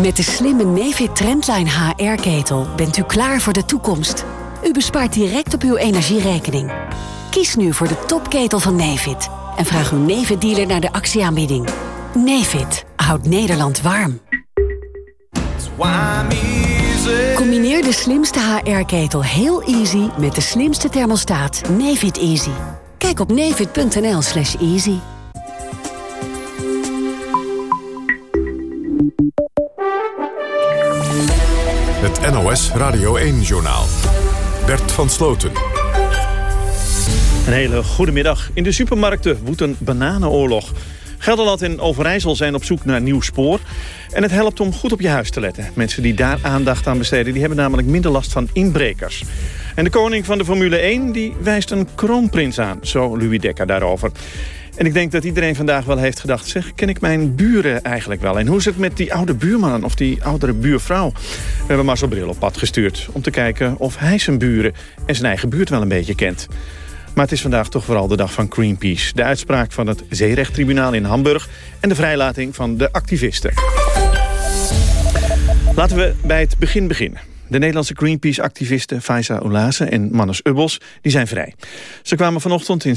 Met de slimme Nefit Trendline HR-ketel bent u klaar voor de toekomst. U bespaart direct op uw energierekening. Kies nu voor de topketel van Nefit en vraag uw Nefit-dealer naar de actieaanbieding. Nefit houdt Nederland warm. Combineer de slimste HR-ketel heel easy met de slimste thermostaat Nefit Easy. Kijk op nefit.nl slash easy. Het NOS Radio 1-journaal. Bert van Sloten. Een hele goede middag. In de supermarkten woedt een bananenoorlog. Gelderland en Overijssel zijn op zoek naar nieuw spoor. En het helpt om goed op je huis te letten. Mensen die daar aandacht aan besteden... die hebben namelijk minder last van inbrekers. En de koning van de Formule 1 die wijst een kroonprins aan. Zo Louis Dekker daarover. En ik denk dat iedereen vandaag wel heeft gedacht... zeg, ken ik mijn buren eigenlijk wel? En hoe is het met die oude buurman of die oudere buurvrouw? We hebben Marcel Bril op pad gestuurd... om te kijken of hij zijn buren en zijn eigen buurt wel een beetje kent. Maar het is vandaag toch vooral de dag van Greenpeace. De uitspraak van het Zeerechttribunaal in Hamburg... en de vrijlating van de activisten. Laten we bij het begin beginnen. De Nederlandse Greenpeace-activisten Faiza Oulaze en Mannes Ubbels die zijn vrij. Ze kwamen vanochtend in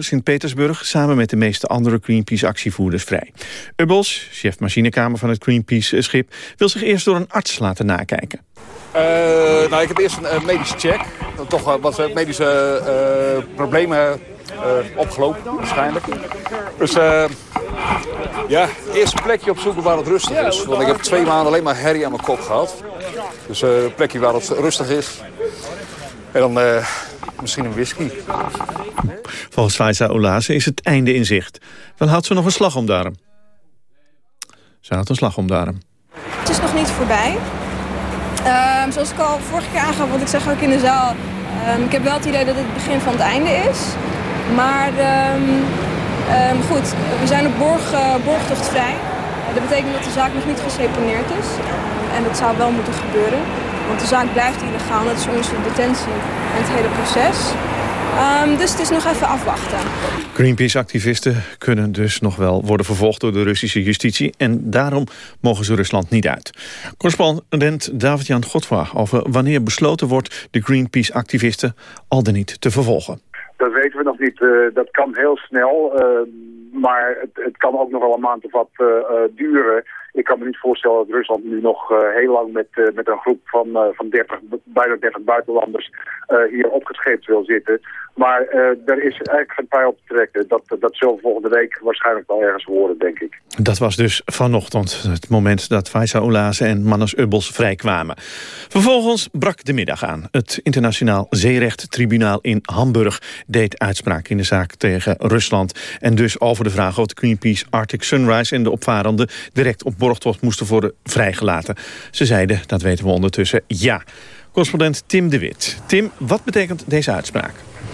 Sint-Petersburg samen met de meeste andere Greenpeace-actievoerders vrij. Ubbels, chef machinekamer van het Greenpeace-schip, wil zich eerst door een arts laten nakijken. Uh, nou, ik heb eerst een medische check. Toch wat medische uh, problemen uh, opgelopen, waarschijnlijk. Dus ja, eerst een plekje opzoeken waar het rustig is. Want ik heb twee maanden alleen maar herrie aan mijn kop gehad. Dus een plekje waar het rustig is. En dan misschien een whisky. Volgens Faiza Olaze is het einde in zicht. Wel had ze nog een slag om daarom. Ze had een slag om daarom. Het is nog niet voorbij. Um, zoals ik al vorige keer aangaf, want ik zeg ook in de zaal... Um, ik heb wel het idee dat het het begin van het einde is. Maar um, Ehm, goed, we zijn op borg, uh, borgtocht vrij. dat betekent dat de zaak nog niet geseponeerd is. en dat zou wel moeten gebeuren. Want de zaak blijft illegaal, net is onze detentie en het hele proces. Um, dus het is nog even afwachten. Greenpeace-activisten kunnen dus nog wel worden vervolgd door de Russische justitie. En daarom mogen ze Rusland niet uit. Correspondent David-Jan Godfra over wanneer besloten wordt de Greenpeace-activisten al dan niet te vervolgen. Dat weten we nog niet. Uh, dat kan heel snel. Uh, maar het, het, kan ook nog wel een maand of wat uh, duren. Ik kan me niet voorstellen dat Rusland nu nog heel lang met, met een groep van, van 30, bijna 30 buitenlanders hier opgescheept wil zitten. Maar er is eigenlijk geen pijl op te trekken. Dat, dat zullen we volgende week waarschijnlijk wel ergens horen, denk ik. Dat was dus vanochtend het moment dat Faisal Oulaze en Mannes Ubbels vrijkwamen. Vervolgens brak de middag aan. Het internationaal zeerechttribunaal in Hamburg deed uitspraak in de zaak tegen Rusland. En dus over de vraag of de Greenpeace Arctic Sunrise en de opvarenden direct op borgtocht moesten worden vrijgelaten. Ze zeiden, dat weten we ondertussen, ja. Correspondent Tim de Wit. Tim, wat betekent deze uitspraak?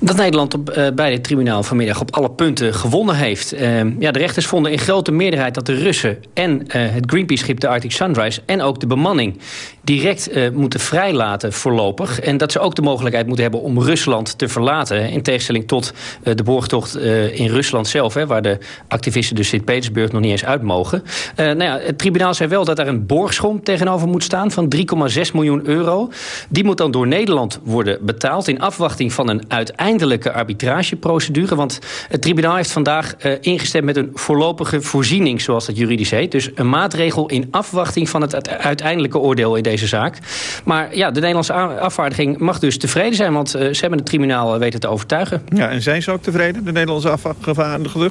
Dat Nederland op, uh, bij dit tribunaal vanmiddag op alle punten gewonnen heeft. Uh, ja, de rechters vonden in grote meerderheid dat de Russen en uh, het Greenpeace-schip de Arctic Sunrise... en ook de bemanning direct moeten vrijlaten voorlopig. En dat ze ook de mogelijkheid moeten hebben om Rusland te verlaten. In tegenstelling tot de borgtocht in Rusland zelf... Hè, waar de activisten dus Sint-Petersburg nog niet eens uit mogen. nou ja, het tribunaal zei wel dat er een borgschom tegenover moet staan... van 3,6 miljoen euro. Die moet dan door Nederland worden betaald... in afwachting van een uiteindelijk eindelijke arbitrageprocedure. Want het tribunaal heeft vandaag uh, ingestemd met een voorlopige voorziening, zoals dat juridisch heet. Dus een maatregel in afwachting van het uiteindelijke oordeel in deze zaak. Maar ja, de Nederlandse afvaardiging mag dus tevreden zijn, want uh, ze hebben het tribunaal uh, weten te overtuigen. Ja, en zijn ze ook tevreden, de Nederlandse afvaardigden?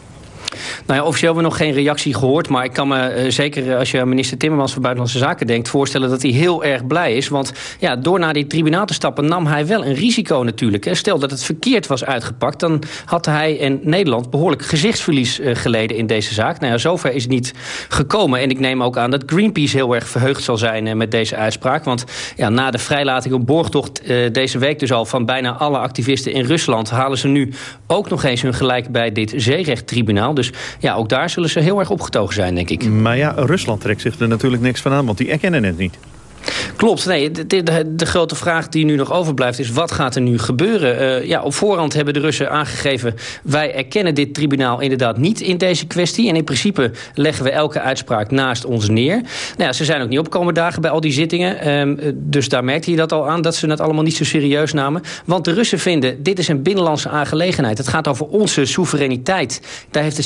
Nou ja, officieel hebben we nog geen reactie gehoord. Maar ik kan me uh, zeker als je minister Timmermans van Buitenlandse Zaken denkt... voorstellen dat hij heel erg blij is. Want ja, door naar die tribunaal te stappen nam hij wel een risico natuurlijk. Hè. Stel dat het verkeerd was uitgepakt... dan had hij en Nederland behoorlijk gezichtsverlies uh, geleden in deze zaak. Nou ja, zover is het niet gekomen. En ik neem ook aan dat Greenpeace heel erg verheugd zal zijn met deze uitspraak. Want ja, na de vrijlating op borgtocht deze week dus al... van bijna alle activisten in Rusland... halen ze nu ook nog eens hun gelijk bij dit zeerechttribunaal. Dus ja, ook daar zullen ze heel erg opgetogen zijn, denk ik. Maar ja, Rusland trekt zich er natuurlijk niks van aan, want die erkennen het niet. Klopt. Nee, de, de, de, grote vraag die nu nog overblijft is... wat gaat er nu gebeuren? Uh, ja, op voorhand hebben de Russen aangegeven... wij erkennen dit tribunaal inderdaad niet in deze kwestie. En in principe leggen we elke uitspraak naast ons neer. Nou ja, ze zijn ook niet opkomen dagen bij al die zittingen. Um, dus daar merkte je dat al aan... dat ze het allemaal niet zo serieus namen. Want de Russen vinden, dit is een binnenlandse aangelegenheid. Het gaat over onze soevereiniteit. Daar heeft het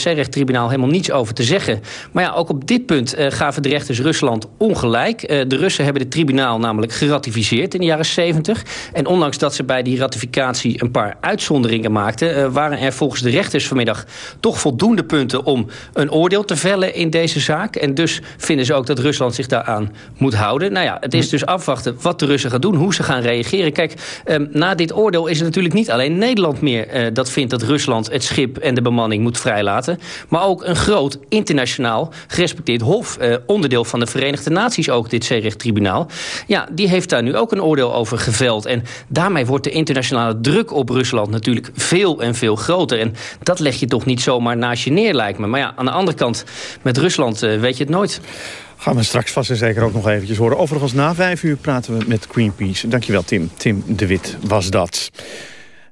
zeerechttribunaal helemaal niets over te zeggen. Maar ja, ook op dit punt uh, gaven de rechters Rusland ongelijk... de Russen hebben het tribunaal namelijk geratificeerd in de jaren 70. En ondanks dat ze bij die ratificatie een paar uitzonderingen maakten... Uh, waren er volgens de rechters vanmiddag toch voldoende punten... om een oordeel te vellen in deze zaak. En dus vinden ze ook dat Rusland zich daaraan moet houden. Nou ja, het is dus afwachten wat de Russen gaan doen, hoe ze gaan reageren. Kijk, um, na dit oordeel is het natuurlijk niet alleen Nederland meer... Uh, dat vindt dat Rusland het schip en de bemanning moet vrijlaten... maar ook een groot internationaal gerespecteerd hof... Onderdeel van de Verenigde Naties ook dit zeerechttribunaal. Ja, die heeft daar nu ook een oordeel over geveld. En daarmee wordt de internationale druk op Rusland natuurlijk veel en veel groter. En dat leg je toch niet zomaar naast je neer, lijkt me. Maar ja, aan de andere kant, met Rusland uh, weet je het nooit. Gaan we straks vast en zeker ook nog eventjes horen. Overigens, na vijf uur praten we met Greenpeace. Dankjewel, Tim. Tim de Wit was dat.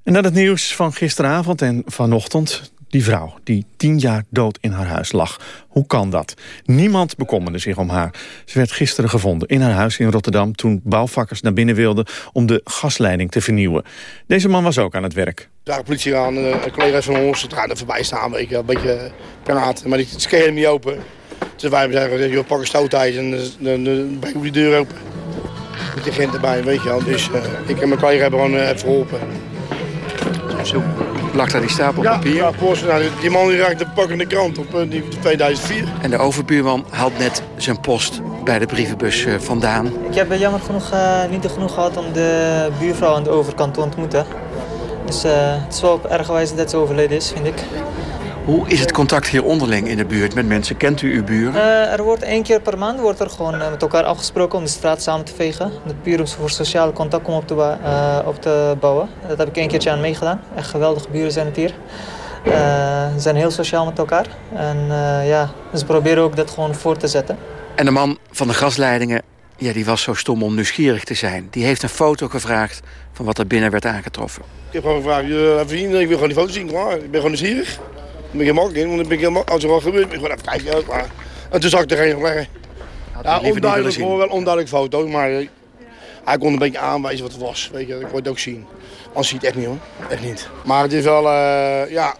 En dan het nieuws van gisteravond en vanochtend. Die vrouw die tien jaar dood in haar huis lag. Hoe kan dat? Niemand bekommerde zich om haar. Ze werd gisteren gevonden in haar huis in Rotterdam... toen bouwvakkers naar binnen wilden om de gasleiding te vernieuwen. Deze man was ook aan het werk. Daar politie aan, uh, collega's van ons, het er voorbij staan, weet je, een beetje praten. Maar die hem niet open. Dus wij gezegd, joh, pak een stootijs en dan, dan ik die deur open. Met die agent erbij, weet je wel. Dus uh, ik en mijn collega hebben gewoon uh, even geholpen. Zo lag daar die stapel ja, papier. Ja, nou, die man die raakte pakkende krant op uh, die 2004. En de overbuurman had net zijn post bij de brievenbus uh, vandaan. Ik heb jammer genoeg uh, niet genoeg gehad om de buurvrouw aan de overkant te ontmoeten. Dus het is wel op erge wijze dat ze overleden is, vind ik. Hoe is het contact hier onderling in de buurt met mensen? Kent u uw buren? Uh, er wordt één keer per maand wordt er gewoon uh, met elkaar afgesproken om de straat samen te vegen. Het puur om voor sociale contact om op te, uh, op te bouwen. Dat heb ik één keertje aan meegedaan. Echt geweldige buren zijn het hier. Eh, ze zijn heel sociaal met elkaar. En eh, ja, ze proberen ook dat gewoon voor te zetten. En de man van de gasleidingen, ja, die was zo stom om nieuwsgierig te zijn. Die heeft een foto gevraagd van wat er binnen werd aangetroffen. Ik heb gewoon gevraagd, vrienden, ik wil gewoon die foto zien. Klaar. Ik ben gewoon nieuwsgierig. Ik ben geen makkelijk in, want ik ben makkelijk. Als er wat gebeurt, ik gewoon even kijken. Klaar. En toen zag ik er geen leggen. Ja, onduidelijk, gewoon wel onduidelijk foto, maar uh, hij kon een beetje aanwijzen wat het was. Weet je, ik kon het ook zien. Anders zie je het echt niet hoor, echt niet. Maar het is wel, uh, ja,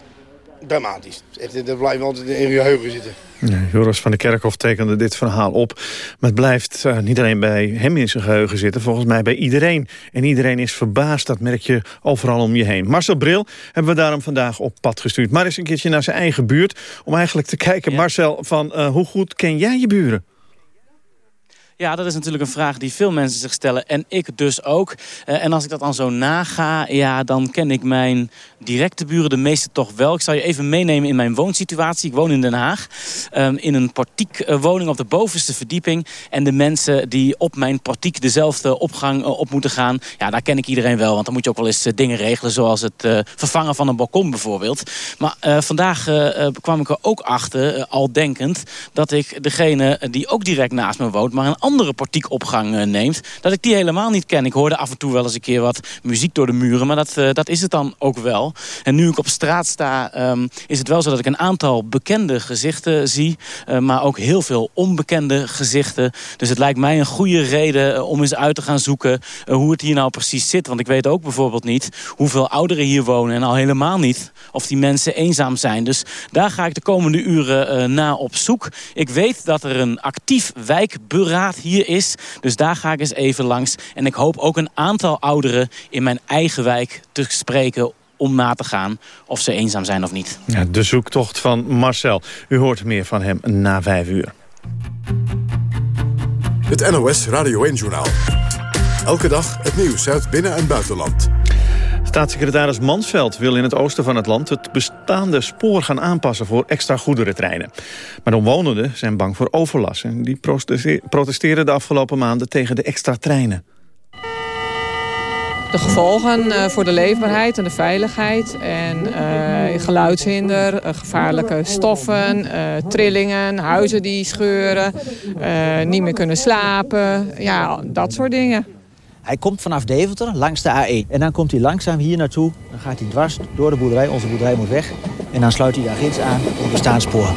dramatisch. Echt, dat blijft altijd in je geheugen zitten. Ja, Joris van der Kerkhof tekende dit verhaal op. Maar het blijft uh, niet alleen bij hem in zijn geheugen zitten... volgens mij bij iedereen. En iedereen is verbaasd, dat merk je overal om je heen. Marcel Bril hebben we daarom vandaag op pad gestuurd. Maar eens een keertje naar zijn eigen buurt... om eigenlijk te kijken, Marcel, van uh, hoe goed ken jij je buren? Ja, dat is natuurlijk een vraag die veel mensen zich stellen. En ik dus ook. Uh, en als ik dat dan zo naga, ja, dan ken ik mijn directe buren de meeste toch wel. Ik zal je even meenemen in mijn woonsituatie. Ik woon in Den Haag. Um, in een portiekwoning op de bovenste verdieping. En de mensen die op mijn portiek dezelfde opgang uh, op moeten gaan... ja, daar ken ik iedereen wel. Want dan moet je ook wel eens dingen regelen... zoals het vervangen van een balkon bijvoorbeeld. Maar vandaag kwam ik er ook achter, al denkend... dat ik degene die ook direct naast me woont... maar een andere portiekopgang uh, neemt... dat ik die helemaal niet ken. Ik hoorde af en toe wel eens een keer wat muziek door de muren... maar dat, uh, dat is het dan ook wel. En nu ik op straat sta, um, is het wel zo dat ik een aantal bekende gezichten zie... Uh, maar ook heel veel onbekende gezichten. Dus het lijkt mij een goede reden om eens uit te gaan zoeken... hoe het hier nou precies zit. Want ik weet ook bijvoorbeeld niet hoeveel ouderen hier wonen... en al helemaal niet of die mensen eenzaam zijn. Dus daar ga ik de komende uren na op zoek. Ik weet dat er een actief wijkberaad hier is. Dus daar ga ik eens even langs. En ik hoop ook een aantal ouderen in mijn eigen wijk te spreken om na te gaan of ze eenzaam zijn of niet. Ja, de zoektocht van Marcel. U hoort meer van hem na vijf uur. Het NOS Radio 1-journaal. Elke dag het nieuws uit binnen- en buitenland. Staatssecretaris Mansveld wil in het oosten van het land... het bestaande spoor gaan aanpassen voor extra goederentreinen. Maar de omwonenden zijn bang voor overlast. En die protesteren de afgelopen maanden tegen de extra treinen. De gevolgen uh, voor de leefbaarheid en de veiligheid en uh, geluidshinder, uh, gevaarlijke stoffen, trillingen, huizen die scheuren, niet meer kunnen slapen, ja, dat soort dingen. Hij komt vanaf Deventer langs de A1. En dan komt hij langzaam hier naartoe. Dan gaat hij dwars door de boerderij. Onze boerderij moet weg. En dan sluit hij daar ginds aan op het bestaanspoor.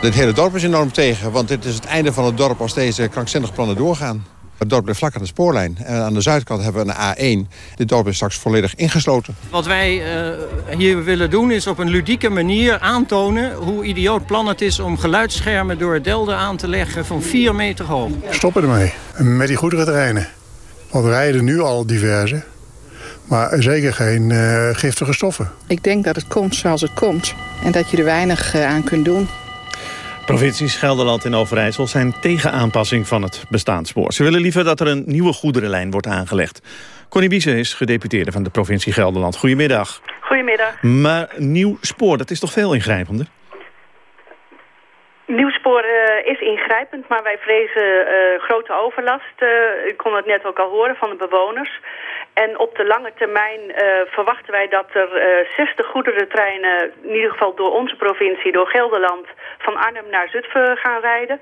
Het hele dorp is enorm tegen, want dit is het einde van het dorp als deze krankzinnige plannen doorgaan. Het dorp ligt vlak aan de spoorlijn. En aan de zuidkant hebben we een A1. Dit dorp is straks volledig ingesloten. Wat wij uh, hier willen doen is op een ludieke manier aantonen... hoe idioot plan het is om geluidsschermen door het Delden aan te leggen... van 4 meter hoog. Stoppen ermee. Met die goederentreinen. Want we rijden nu al diverse. Maar zeker geen uh, giftige stoffen. Ik denk dat het komt zoals het komt. En dat je er weinig uh, aan kunt doen. Provincies Gelderland en Overijssel zijn tegen aanpassing van het bestaanspoor. Ze willen liever dat er een nieuwe goederenlijn wordt aangelegd. Connie Biese is gedeputeerde van de provincie Gelderland. Goedemiddag. Goedemiddag. Maar nieuw spoor, dat is toch veel ingrijpender? Nieuw spoor uh, is ingrijpend, maar wij vrezen uh, grote overlast. Uh, u kon het net ook al horen van de bewoners. En op de lange termijn uh, verwachten wij dat er uh, 60 goederentreinen, in ieder geval door onze provincie, door Gelderland, van Arnhem naar Zutphen gaan rijden.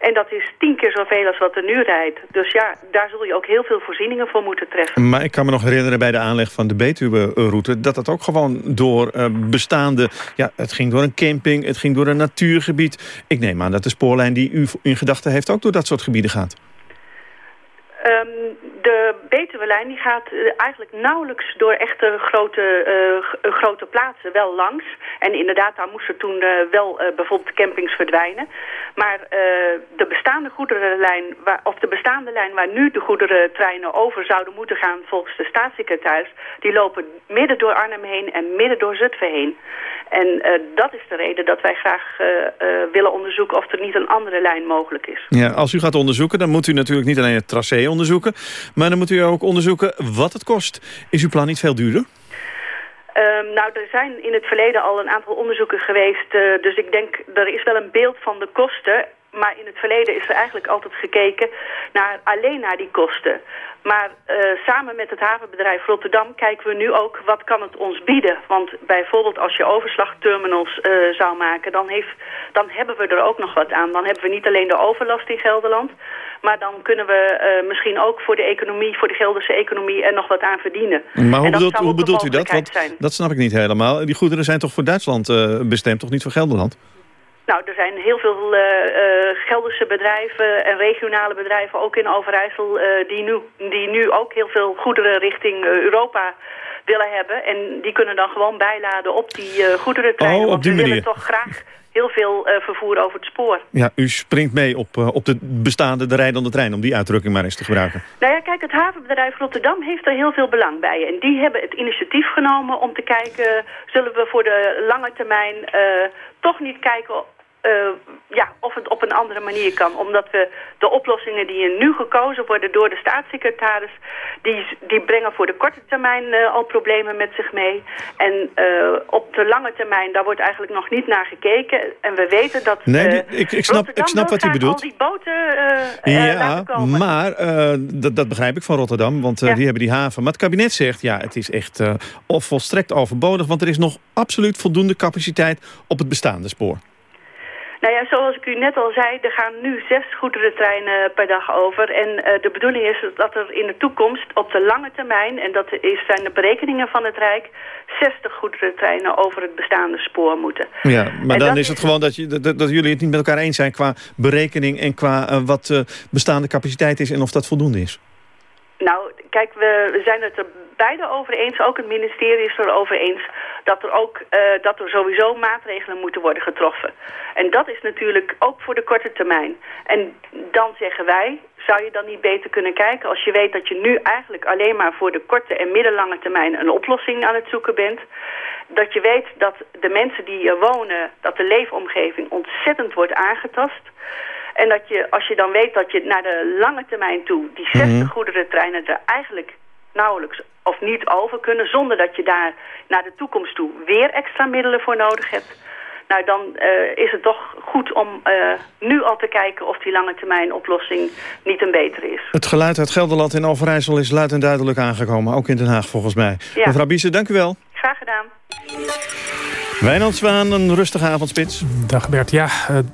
En dat is tien keer zoveel als wat er nu rijdt. Dus ja, daar zul je ook heel veel voorzieningen voor moeten treffen. Maar ik kan me nog herinneren bij de aanleg van de Betuwe-route... dat dat ook gewoon door uh, bestaande... Ja, het ging door een camping, het ging door een natuurgebied. Ik neem aan dat de spoorlijn die u in gedachten heeft... ook door dat soort gebieden gaat. Um, de Betuwe-lijn die gaat uh, eigenlijk nauwelijks door echte grote, uh, grote plaatsen wel langs. En inderdaad, daar moesten toen wel bijvoorbeeld campings verdwijnen. Maar de bestaande goederenlijn, waar, of de bestaande lijn waar nu de goederentreinen over zouden moeten gaan volgens de staatssecretaris, die lopen midden door Arnhem heen en midden door Zutphen heen. En uh, dat is de reden dat wij graag uh, willen onderzoeken of er niet een andere lijn mogelijk is. Ja, als u gaat onderzoeken, dan moet u natuurlijk niet alleen het tracé onderzoeken... maar dan moet u ook onderzoeken wat het kost. Is uw plan niet veel duurder? Um, nou, er zijn in het verleden al een aantal onderzoeken geweest. dus ik denk, er is wel een beeld van de kosten. Maar in het verleden is er eigenlijk altijd gekeken naar, alleen naar die kosten. Maar uh, samen met het havenbedrijf Rotterdam kijken we nu ook wat kan het ons bieden. Want bijvoorbeeld als je overslagterminals uh, zou maken, dan, heeft, dan hebben we er ook nog wat aan. Dan hebben we niet alleen de overlast in Gelderland, maar dan kunnen we uh, misschien ook voor de economie, voor de Gelderse economie er nog wat aan verdienen. Maar hoe bedoelt, hoe bedoelt u dat? Want dat snap ik niet helemaal. Die goederen zijn toch voor Duitsland bestemd, toch niet voor Gelderland? Nou, er zijn heel veel uh, uh, Gelderse bedrijven en regionale bedrijven, ook in Overijssel, uh, die, nu, die nu ook heel veel goederen richting Europa willen hebben. En die kunnen dan gewoon bijladen op die goederentreinen. Oh, op die want we manier. willen toch graag heel veel vervoer over het spoor. Ja, u springt mee op, op de bestaande de rijdende trein, om die uitdrukking maar eens te gebruiken. Nou ja, kijk, het havenbedrijf Rotterdam heeft er heel veel belang bij. En die hebben het initiatief genomen om te kijken... zullen we voor de lange termijn toch niet kijken ja, of het op een andere manier kan. Omdat we de oplossingen die er nu gekozen worden door de staatssecretaris... die, die brengen voor de korte termijn uh, al problemen met zich mee. En uh, op de lange termijn, daar wordt eigenlijk nog niet naar gekeken. En we weten dat... Nee, die, ik, ik, snap, ik snap wat u bedoelt. al die boten ja, maar dat, dat begrijp ik van Rotterdam, want ja. die hebben die haven. Maar het kabinet zegt, ja, het is echt of volstrekt overbodig... want er is nog absoluut voldoende capaciteit op het bestaande spoor. Nou ja, zoals ik u net al zei, er gaan nu zes goederentreinen per dag over. En uh, de bedoeling is dat er in de toekomst op de lange termijn... en dat is, zijn de berekeningen van het Rijk... 60 goederentreinen over het bestaande spoor moeten. Ja, maar en dan is het gewoon dat, je, dat, dat, jullie het niet met elkaar eens zijn... qua berekening en qua uh, wat uh, bestaande capaciteit is en of dat voldoende is. Nou, kijk, we, we zijn het er beide over eens, ook het ministerie is er over eens, dat er ook uh, dat er sowieso maatregelen moeten worden getroffen. En dat is natuurlijk ook voor de korte termijn. En dan zeggen wij, zou je dan niet beter kunnen kijken als je weet dat je nu eigenlijk alleen maar voor de korte en middellange termijn een oplossing aan het zoeken bent. Dat je weet dat de mensen die hier wonen, dat de leefomgeving ontzettend wordt aangetast. En dat je, als je dan weet dat je naar de lange termijn toe... die 60 mm -hmm. goederentreinen er eigenlijk nauwelijks of niet over kunnen... zonder dat je daar naar de toekomst toe weer extra middelen voor nodig hebt... Nou, dan uh, is het toch goed om uh, nu al te kijken of die lange termijn oplossing niet een betere is. Het geluid uit Gelderland en Overijssel is luid en duidelijk aangekomen. Ook in Den Haag volgens mij. Ja. Mevrouw Biesen, dank u wel. Graag gedaan. Wijnand Zwaan, een rustige avondspits. Dag Bert, ja,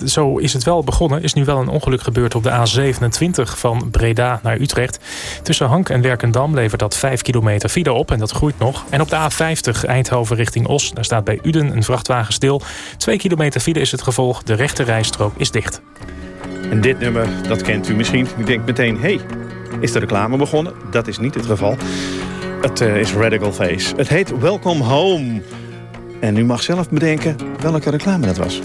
zo is het wel begonnen. is nu wel een ongeluk gebeurd op de A27 van Breda naar Utrecht. Tussen Hank en Werkendam levert dat 5 kilometer file op en dat groeit nog. En op de A50 Eindhoven richting Os, daar staat bij Uden een vrachtwagen stil. 2 kilometer file is het gevolg, de rechte rijstrook is dicht. En dit nummer, dat kent u misschien. U denkt meteen, hé, hey, is de reclame begonnen? Dat is niet het geval. Het uh, is Radical Face. Het heet Welcome Home. En u mag zelf bedenken welke reclame dat was.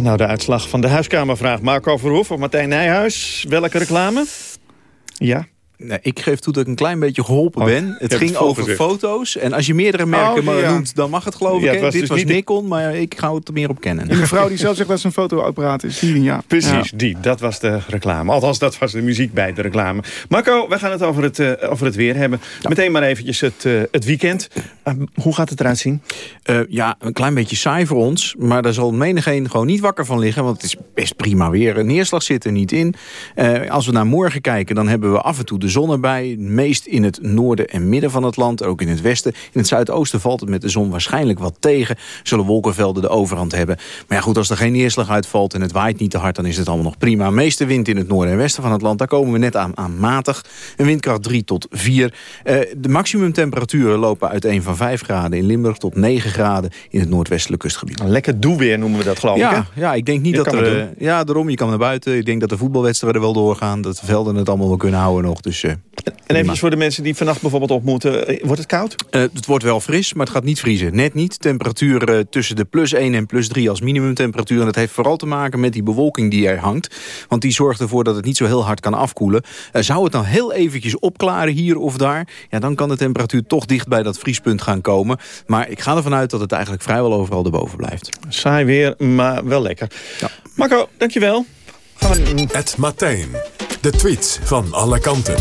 Nou de uitslag van de huiskamervraag. Marco Verhoef of Martijn Nijhuis. Welke reclame? Ja. Nee, ik geef toe dat ik een klein beetje geholpen ben. Het ging het over foto's. En als je meerdere merken Oh, maar ja. noemt, dan mag het geloof Ja, ik. het hè. was Dit dus was niet- Nikon, maar ik ga het er meer op kennen. Die mevrouw die zelf zegt dat het een fotoapparaat is. Ja. Precies, Ja. die. Dat was de reclame. Althans, dat was de muziek bij de reclame. Marco, we gaan het over het, eh, over het weer hebben. Meteen maar eventjes het, eh, het weekend. Eh, hoe gaat het eruit zien? Eh, ja, een klein beetje saai voor ons. Maar daar zal menigeen gewoon niet wakker van liggen. Want het is best prima weer. Een neerslag zit er niet in. Eh, als we naar morgen kijken, dan hebben we af en toe de zon erbij. Meest in het noorden en midden van het land. Ook in het westen. In het zuidoosten valt het met de zon waarschijnlijk wat tegen. Zullen wolkenvelden de overhand hebben. Maar ja, goed, als er geen neerslag uitvalt en het waait niet te hard... dan is het allemaal nog prima. Meeste wind in het noorden en westen van het land. Daar komen we net aan, aan matig. Een windkracht 3 tot 4. Eh, de maximumtemperaturen lopen uiteen van 5 graden in Limburg... tot 9 graden in het noordwestelijk kustgebied. Lekker doeweer noemen we dat, geloof ja, ik. Hè? Ja, ik denk niet Je dat er... eh, ja, daarom, je kan naar buiten. Ik denk dat de voetbalwedstrijden wel doorgaan. Dat de velden het allemaal wel kunnen houden nog. Dus, En even voor de mensen die vannacht bijvoorbeeld op moeten. eh, Wordt het koud? eh, het wordt wel fris, maar het gaat niet vriezen. Net niet. Temperatuur eh, tussen de plus 1 en plus 3 als minimumtemperatuur. En dat heeft vooral te maken met die bewolking die er hangt. Want die zorgt ervoor dat het niet zo heel hard kan afkoelen. Eh, zou het dan heel eventjes opklaren hier of daar... Ja, dan kan de temperatuur toch dicht bij dat vriespunt gaan komen. Maar ik ga ervan uit dat het eigenlijk vrijwel overal erboven blijft. Saai weer, maar wel lekker. Marco, dankjewel. Gaan we... Het Martijn. De tweets van alle kanten.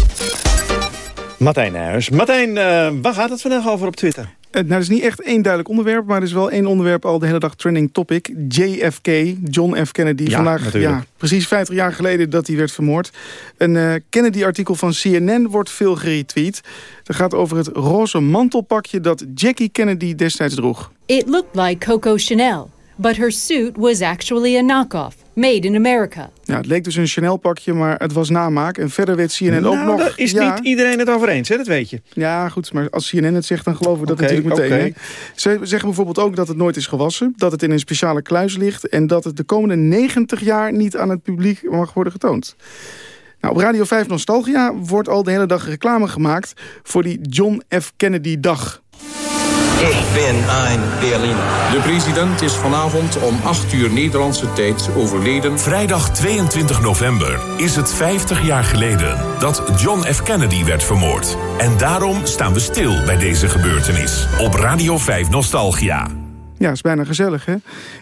Martijn Nijhuis. Martijn, eh, waar gaat het vandaag over op Twitter? Eh, Nou, dat is niet echt één duidelijk onderwerp, maar er is wel één onderwerp al de hele dag trending topic. JFK, John F. Kennedy. Ja, Vandaag, natuurlijk. ja, precies 50 jaar geleden dat hij werd vermoord. Een eh, Kennedy-artikel van CNN wordt veel geretweet. Het gaat over het roze mantelpakje dat Jackie Kennedy destijds droeg. It looked like Coco Chanel, but her suit was actually a knockoff, made in America. Ja, het leek dus een Chanel-pakje, maar het was namaak. En verder weet CNN ook Nou, nog... daar is ja, niet iedereen het over eens, hè? dat weet je. Ja, goed, maar als CNN het zegt, dan geloven we dat natuurlijk meteen. Ze zeggen bijvoorbeeld ook dat het nooit is gewassen... dat het in een speciale kluis ligt... en dat het de komende 90 jaar niet aan het publiek mag worden getoond. Nou, op Radio 5 Nostalgia wordt al de hele dag reclame gemaakt... voor die John F. Kennedy-dag. Ik ben een Berliner. De president is vanavond om 8 uur Nederlandse tijd overleden. Vrijdag 22 november is het 50 jaar geleden dat John F. Kennedy werd vermoord. En daarom staan we stil bij deze gebeurtenis. Op Radio 5 Nostalgia. Ja, is bijna gezellig, hè?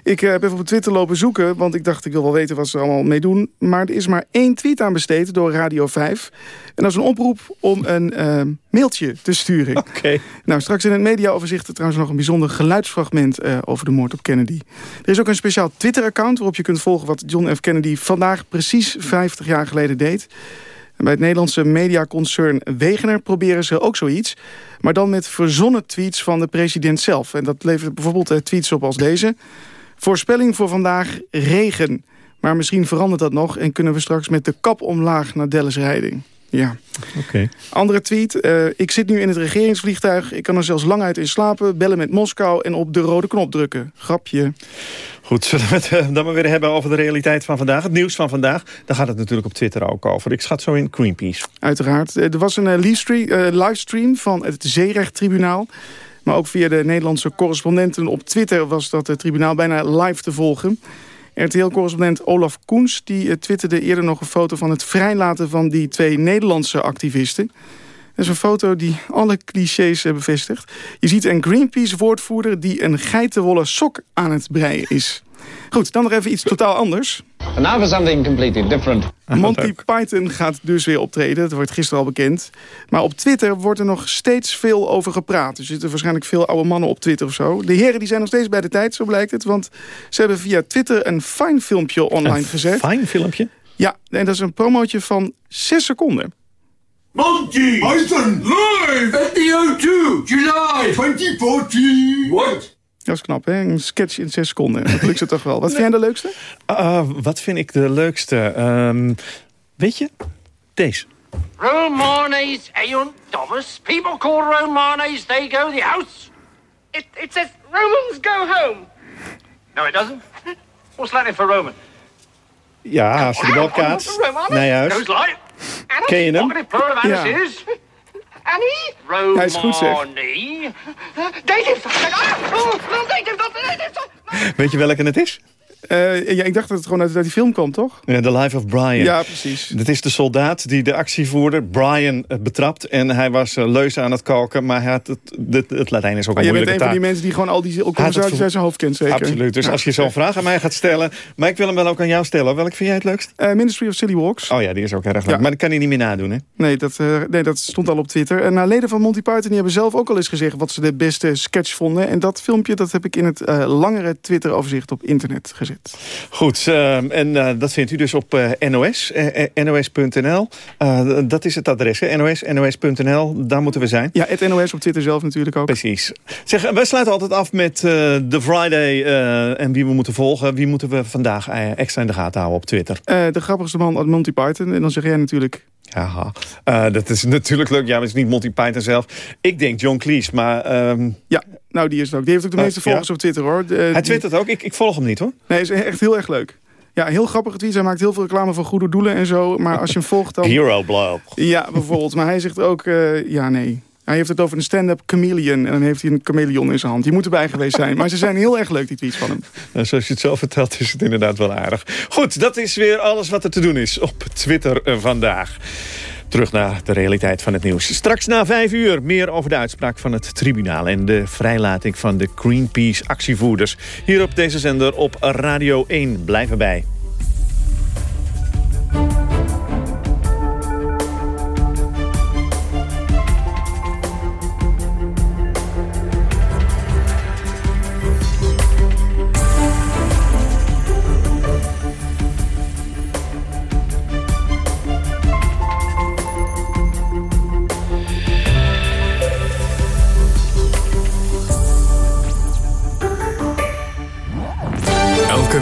Ik eh, heb even op Twitter lopen zoeken, want ik dacht ik wil wel weten wat ze er allemaal mee doen. Maar er is maar één tweet aan besteed door Radio 5. En dat is een oproep om een eh, mailtje te sturen. *laughs* Oké. Nou, straks in het mediaoverzicht trouwens nog een bijzonder geluidsfragment eh, over de moord op Kennedy. Er is ook een speciaal Twitter-account waarop je kunt volgen wat John F. Kennedy vandaag precies 50 jaar geleden deed. Bij het Nederlandse mediaconcern Wegener proberen ze ook zoiets. Maar dan met verzonnen tweets van de president zelf. En dat levert bijvoorbeeld eh, tweets op als deze. Voorspelling voor vandaag regen. Maar misschien verandert dat nog en kunnen we straks met de kap omlaag naar Dallas rijden. Ja. Oké. Andere tweet. eh, ik zit nu in het regeringsvliegtuig. Ik kan er zelfs lang uit in slapen. Bellen met Moskou en op de rode knop drukken. Grapje. Goed, zullen we het eh, dan maar weer hebben over de realiteit van vandaag. Het nieuws van vandaag. Daar gaat het natuurlijk op Twitter ook over. Ik schat zo in Greenpeace. Uiteraard. Eh, Er was een livestre- livestream van het Zeerechttribunaal. Maar ook via de Nederlandse correspondenten op Twitter... was dat het tribunaal bijna live te volgen. RTL-correspondent Olaf Koens die eh, twitterde eerder nog een foto... van het vrijlaten van die twee Nederlandse activisten. Dat is een foto die alle clichés eh, bevestigt. Je ziet een Greenpeace-woordvoerder... die een geitenwolle sok aan het breien is. Goed, dan nog even iets totaal anders. And now for something completely different. *laughs* Monty Python gaat dus weer optreden. Dat wordt gisteren al bekend. Maar op Twitter wordt er nog steeds veel over gepraat. Er zitten waarschijnlijk veel oude mannen op Twitter of zo. De heren die zijn nog steeds bij de tijd, zo blijkt het. Want ze hebben via Twitter een fijn filmpje online Een gezet. fijn filmpje? Ja, en dat is een promootje van 6 seconden. Monty Python live at the O2 July 2014. What? Dat is knap, hè? Een sketch in 6 seconden. Dat lukt ze toch wel. Wat vind jij de leukste? Ah, wat vind ik de leukste? Ehm, weet je? Deze. Romanes Aeon Domus. People call Romanes, they go the house. It, it says Romans go home. No, it doesn't. What's Latin for Roman? Ja, als je de. Romanus Nee, juist. goes like. Anna, Ken je hem? Ja. Is? Annie? Romani. Hij is goed, zeg. Dative. Ah! Oh, dat. Weet je welke het is? Eh, ja, ik dacht dat het gewoon uit, uit die film kwam, toch? Ja, The Life of Brian. Ja, precies. Dat is de soldaat die de actievoerder, Brian, eh, betrapt. En hij was uh, leus aan het koken, maar hij had het, het, het Latijn is ook een je bent moeilijke een van die mensen die gewoon al die conversaties uit zijn hoofd kent, zeker? Absoluut. Dus Ja. als je zo'n *laughs* vraag aan mij gaat stellen... Maar ik wil hem wel ook aan jou stellen. Welk vind jij het leukst? Ministry of Silly Walks. Oh ja, die is ook erg leuk. Ja. Maar dat kan hij niet meer nadoen, hè? Nee dat, nee, dat stond al op Twitter. En nou, leden van Monty Python die hebben zelf ook al eens gezegd... wat ze de beste sketch vonden. En dat filmpje dat heb ik in het langere Twitter-overzicht op internet gezet. Goed, ehm, en eh, dat vindt u dus op eh, NOS, eh, nos.nl. Dat is het adres, hè? NOS, nos.nl. Daar moeten we zijn. Ja, het NOS op Twitter zelf natuurlijk ook. Precies. Zeg, wij sluiten altijd af met eh The Friday en wie we moeten volgen. Wie moeten we vandaag extra in de gaten houden op Twitter? De grappigste man uit Monty Python. En dan zeg jij natuurlijk... Haha. Eh, dat is *laughs* natuurlijk leuk. Ja, maar het is niet Monty Python zelf. Ik denk John Cleese, maar... ehm, Ja, nou die is het ook. Die heeft ook de Eh, meeste volgers ja. op Twitter hoor. De- hij die- twittert ook. Ik, ik volg hem niet, hoor. Nee, is echt heel erg leuk. Ja, heel grappige tweets. Hij maakt heel veel reclame voor goede doelen en zo. Maar als je hem volgt dan... *laughs* Hero Blow. Ja, bijvoorbeeld. Maar hij zegt ook... eh, ja, nee. Hij heeft het over een stand-up chameleon. En dan heeft hij een chameleon in zijn hand. Die moet erbij geweest zijn. Maar ze zijn heel erg leuk, die tweets van hem. *laughs* Nou, zoals je het zo vertelt is het inderdaad wel aardig. Goed, dat is weer alles wat er te doen is op Twitter eh, vandaag. Terug naar de realiteit van het nieuws. Straks na vijf uur meer over de uitspraak van het tribunaal... en de vrijlating van de Greenpeace-actievoerders. Hier op deze zender op Radio 1. Blijf erbij.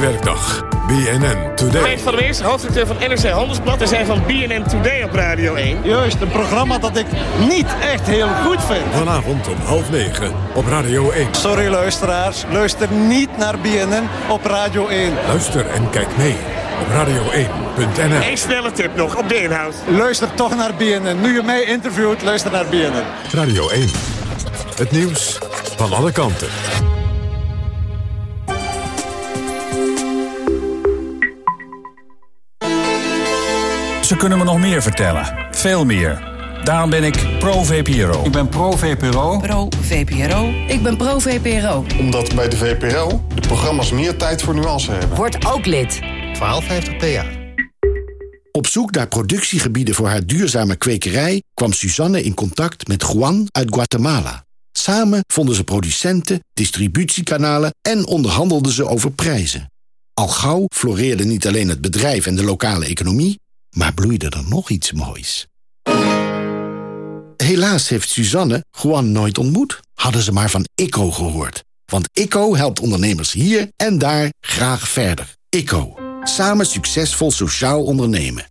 Werkdag. BNN Today. Meet van der Wees, hoofdredacteur van NRC Handelsblad. We zijn van BNN Today op Radio 1. Juist, een programma dat ik niet echt heel goed vind. Vanavond om half negen op Radio 1. Sorry luisteraars, luister niet naar BNN op Radio 1. Luister en kijk mee op radio1.nl. Eén snelle tip nog op de inhoud. Luister toch naar BNN. Nu je mij interviewt, luister naar BNN. Radio 1. Het nieuws van alle kanten. Ze kunnen me nog meer vertellen. Veel meer. Daarom ben ik pro-VPRO. Ik ben pro-VPRO. Pro-VPRO. Ik ben pro-VPRO. Omdat bij de VPRO de programma's meer tijd voor nuance hebben. Word ook lid. 1250 PA. Op zoek naar productiegebieden voor haar duurzame kwekerij... kwam Suzanne in contact met Juan uit Guatemala. Samen vonden ze producenten, distributiekanalen... en onderhandelden ze over prijzen. Al gauw floreerde niet alleen het bedrijf en de lokale economie... maar bloeide er nog iets moois. Helaas heeft Suzanne Juan nooit ontmoet. Hadden ze maar van ICO gehoord. Want ICO helpt ondernemers hier en daar graag verder. ICO. Samen succesvol sociaal ondernemen.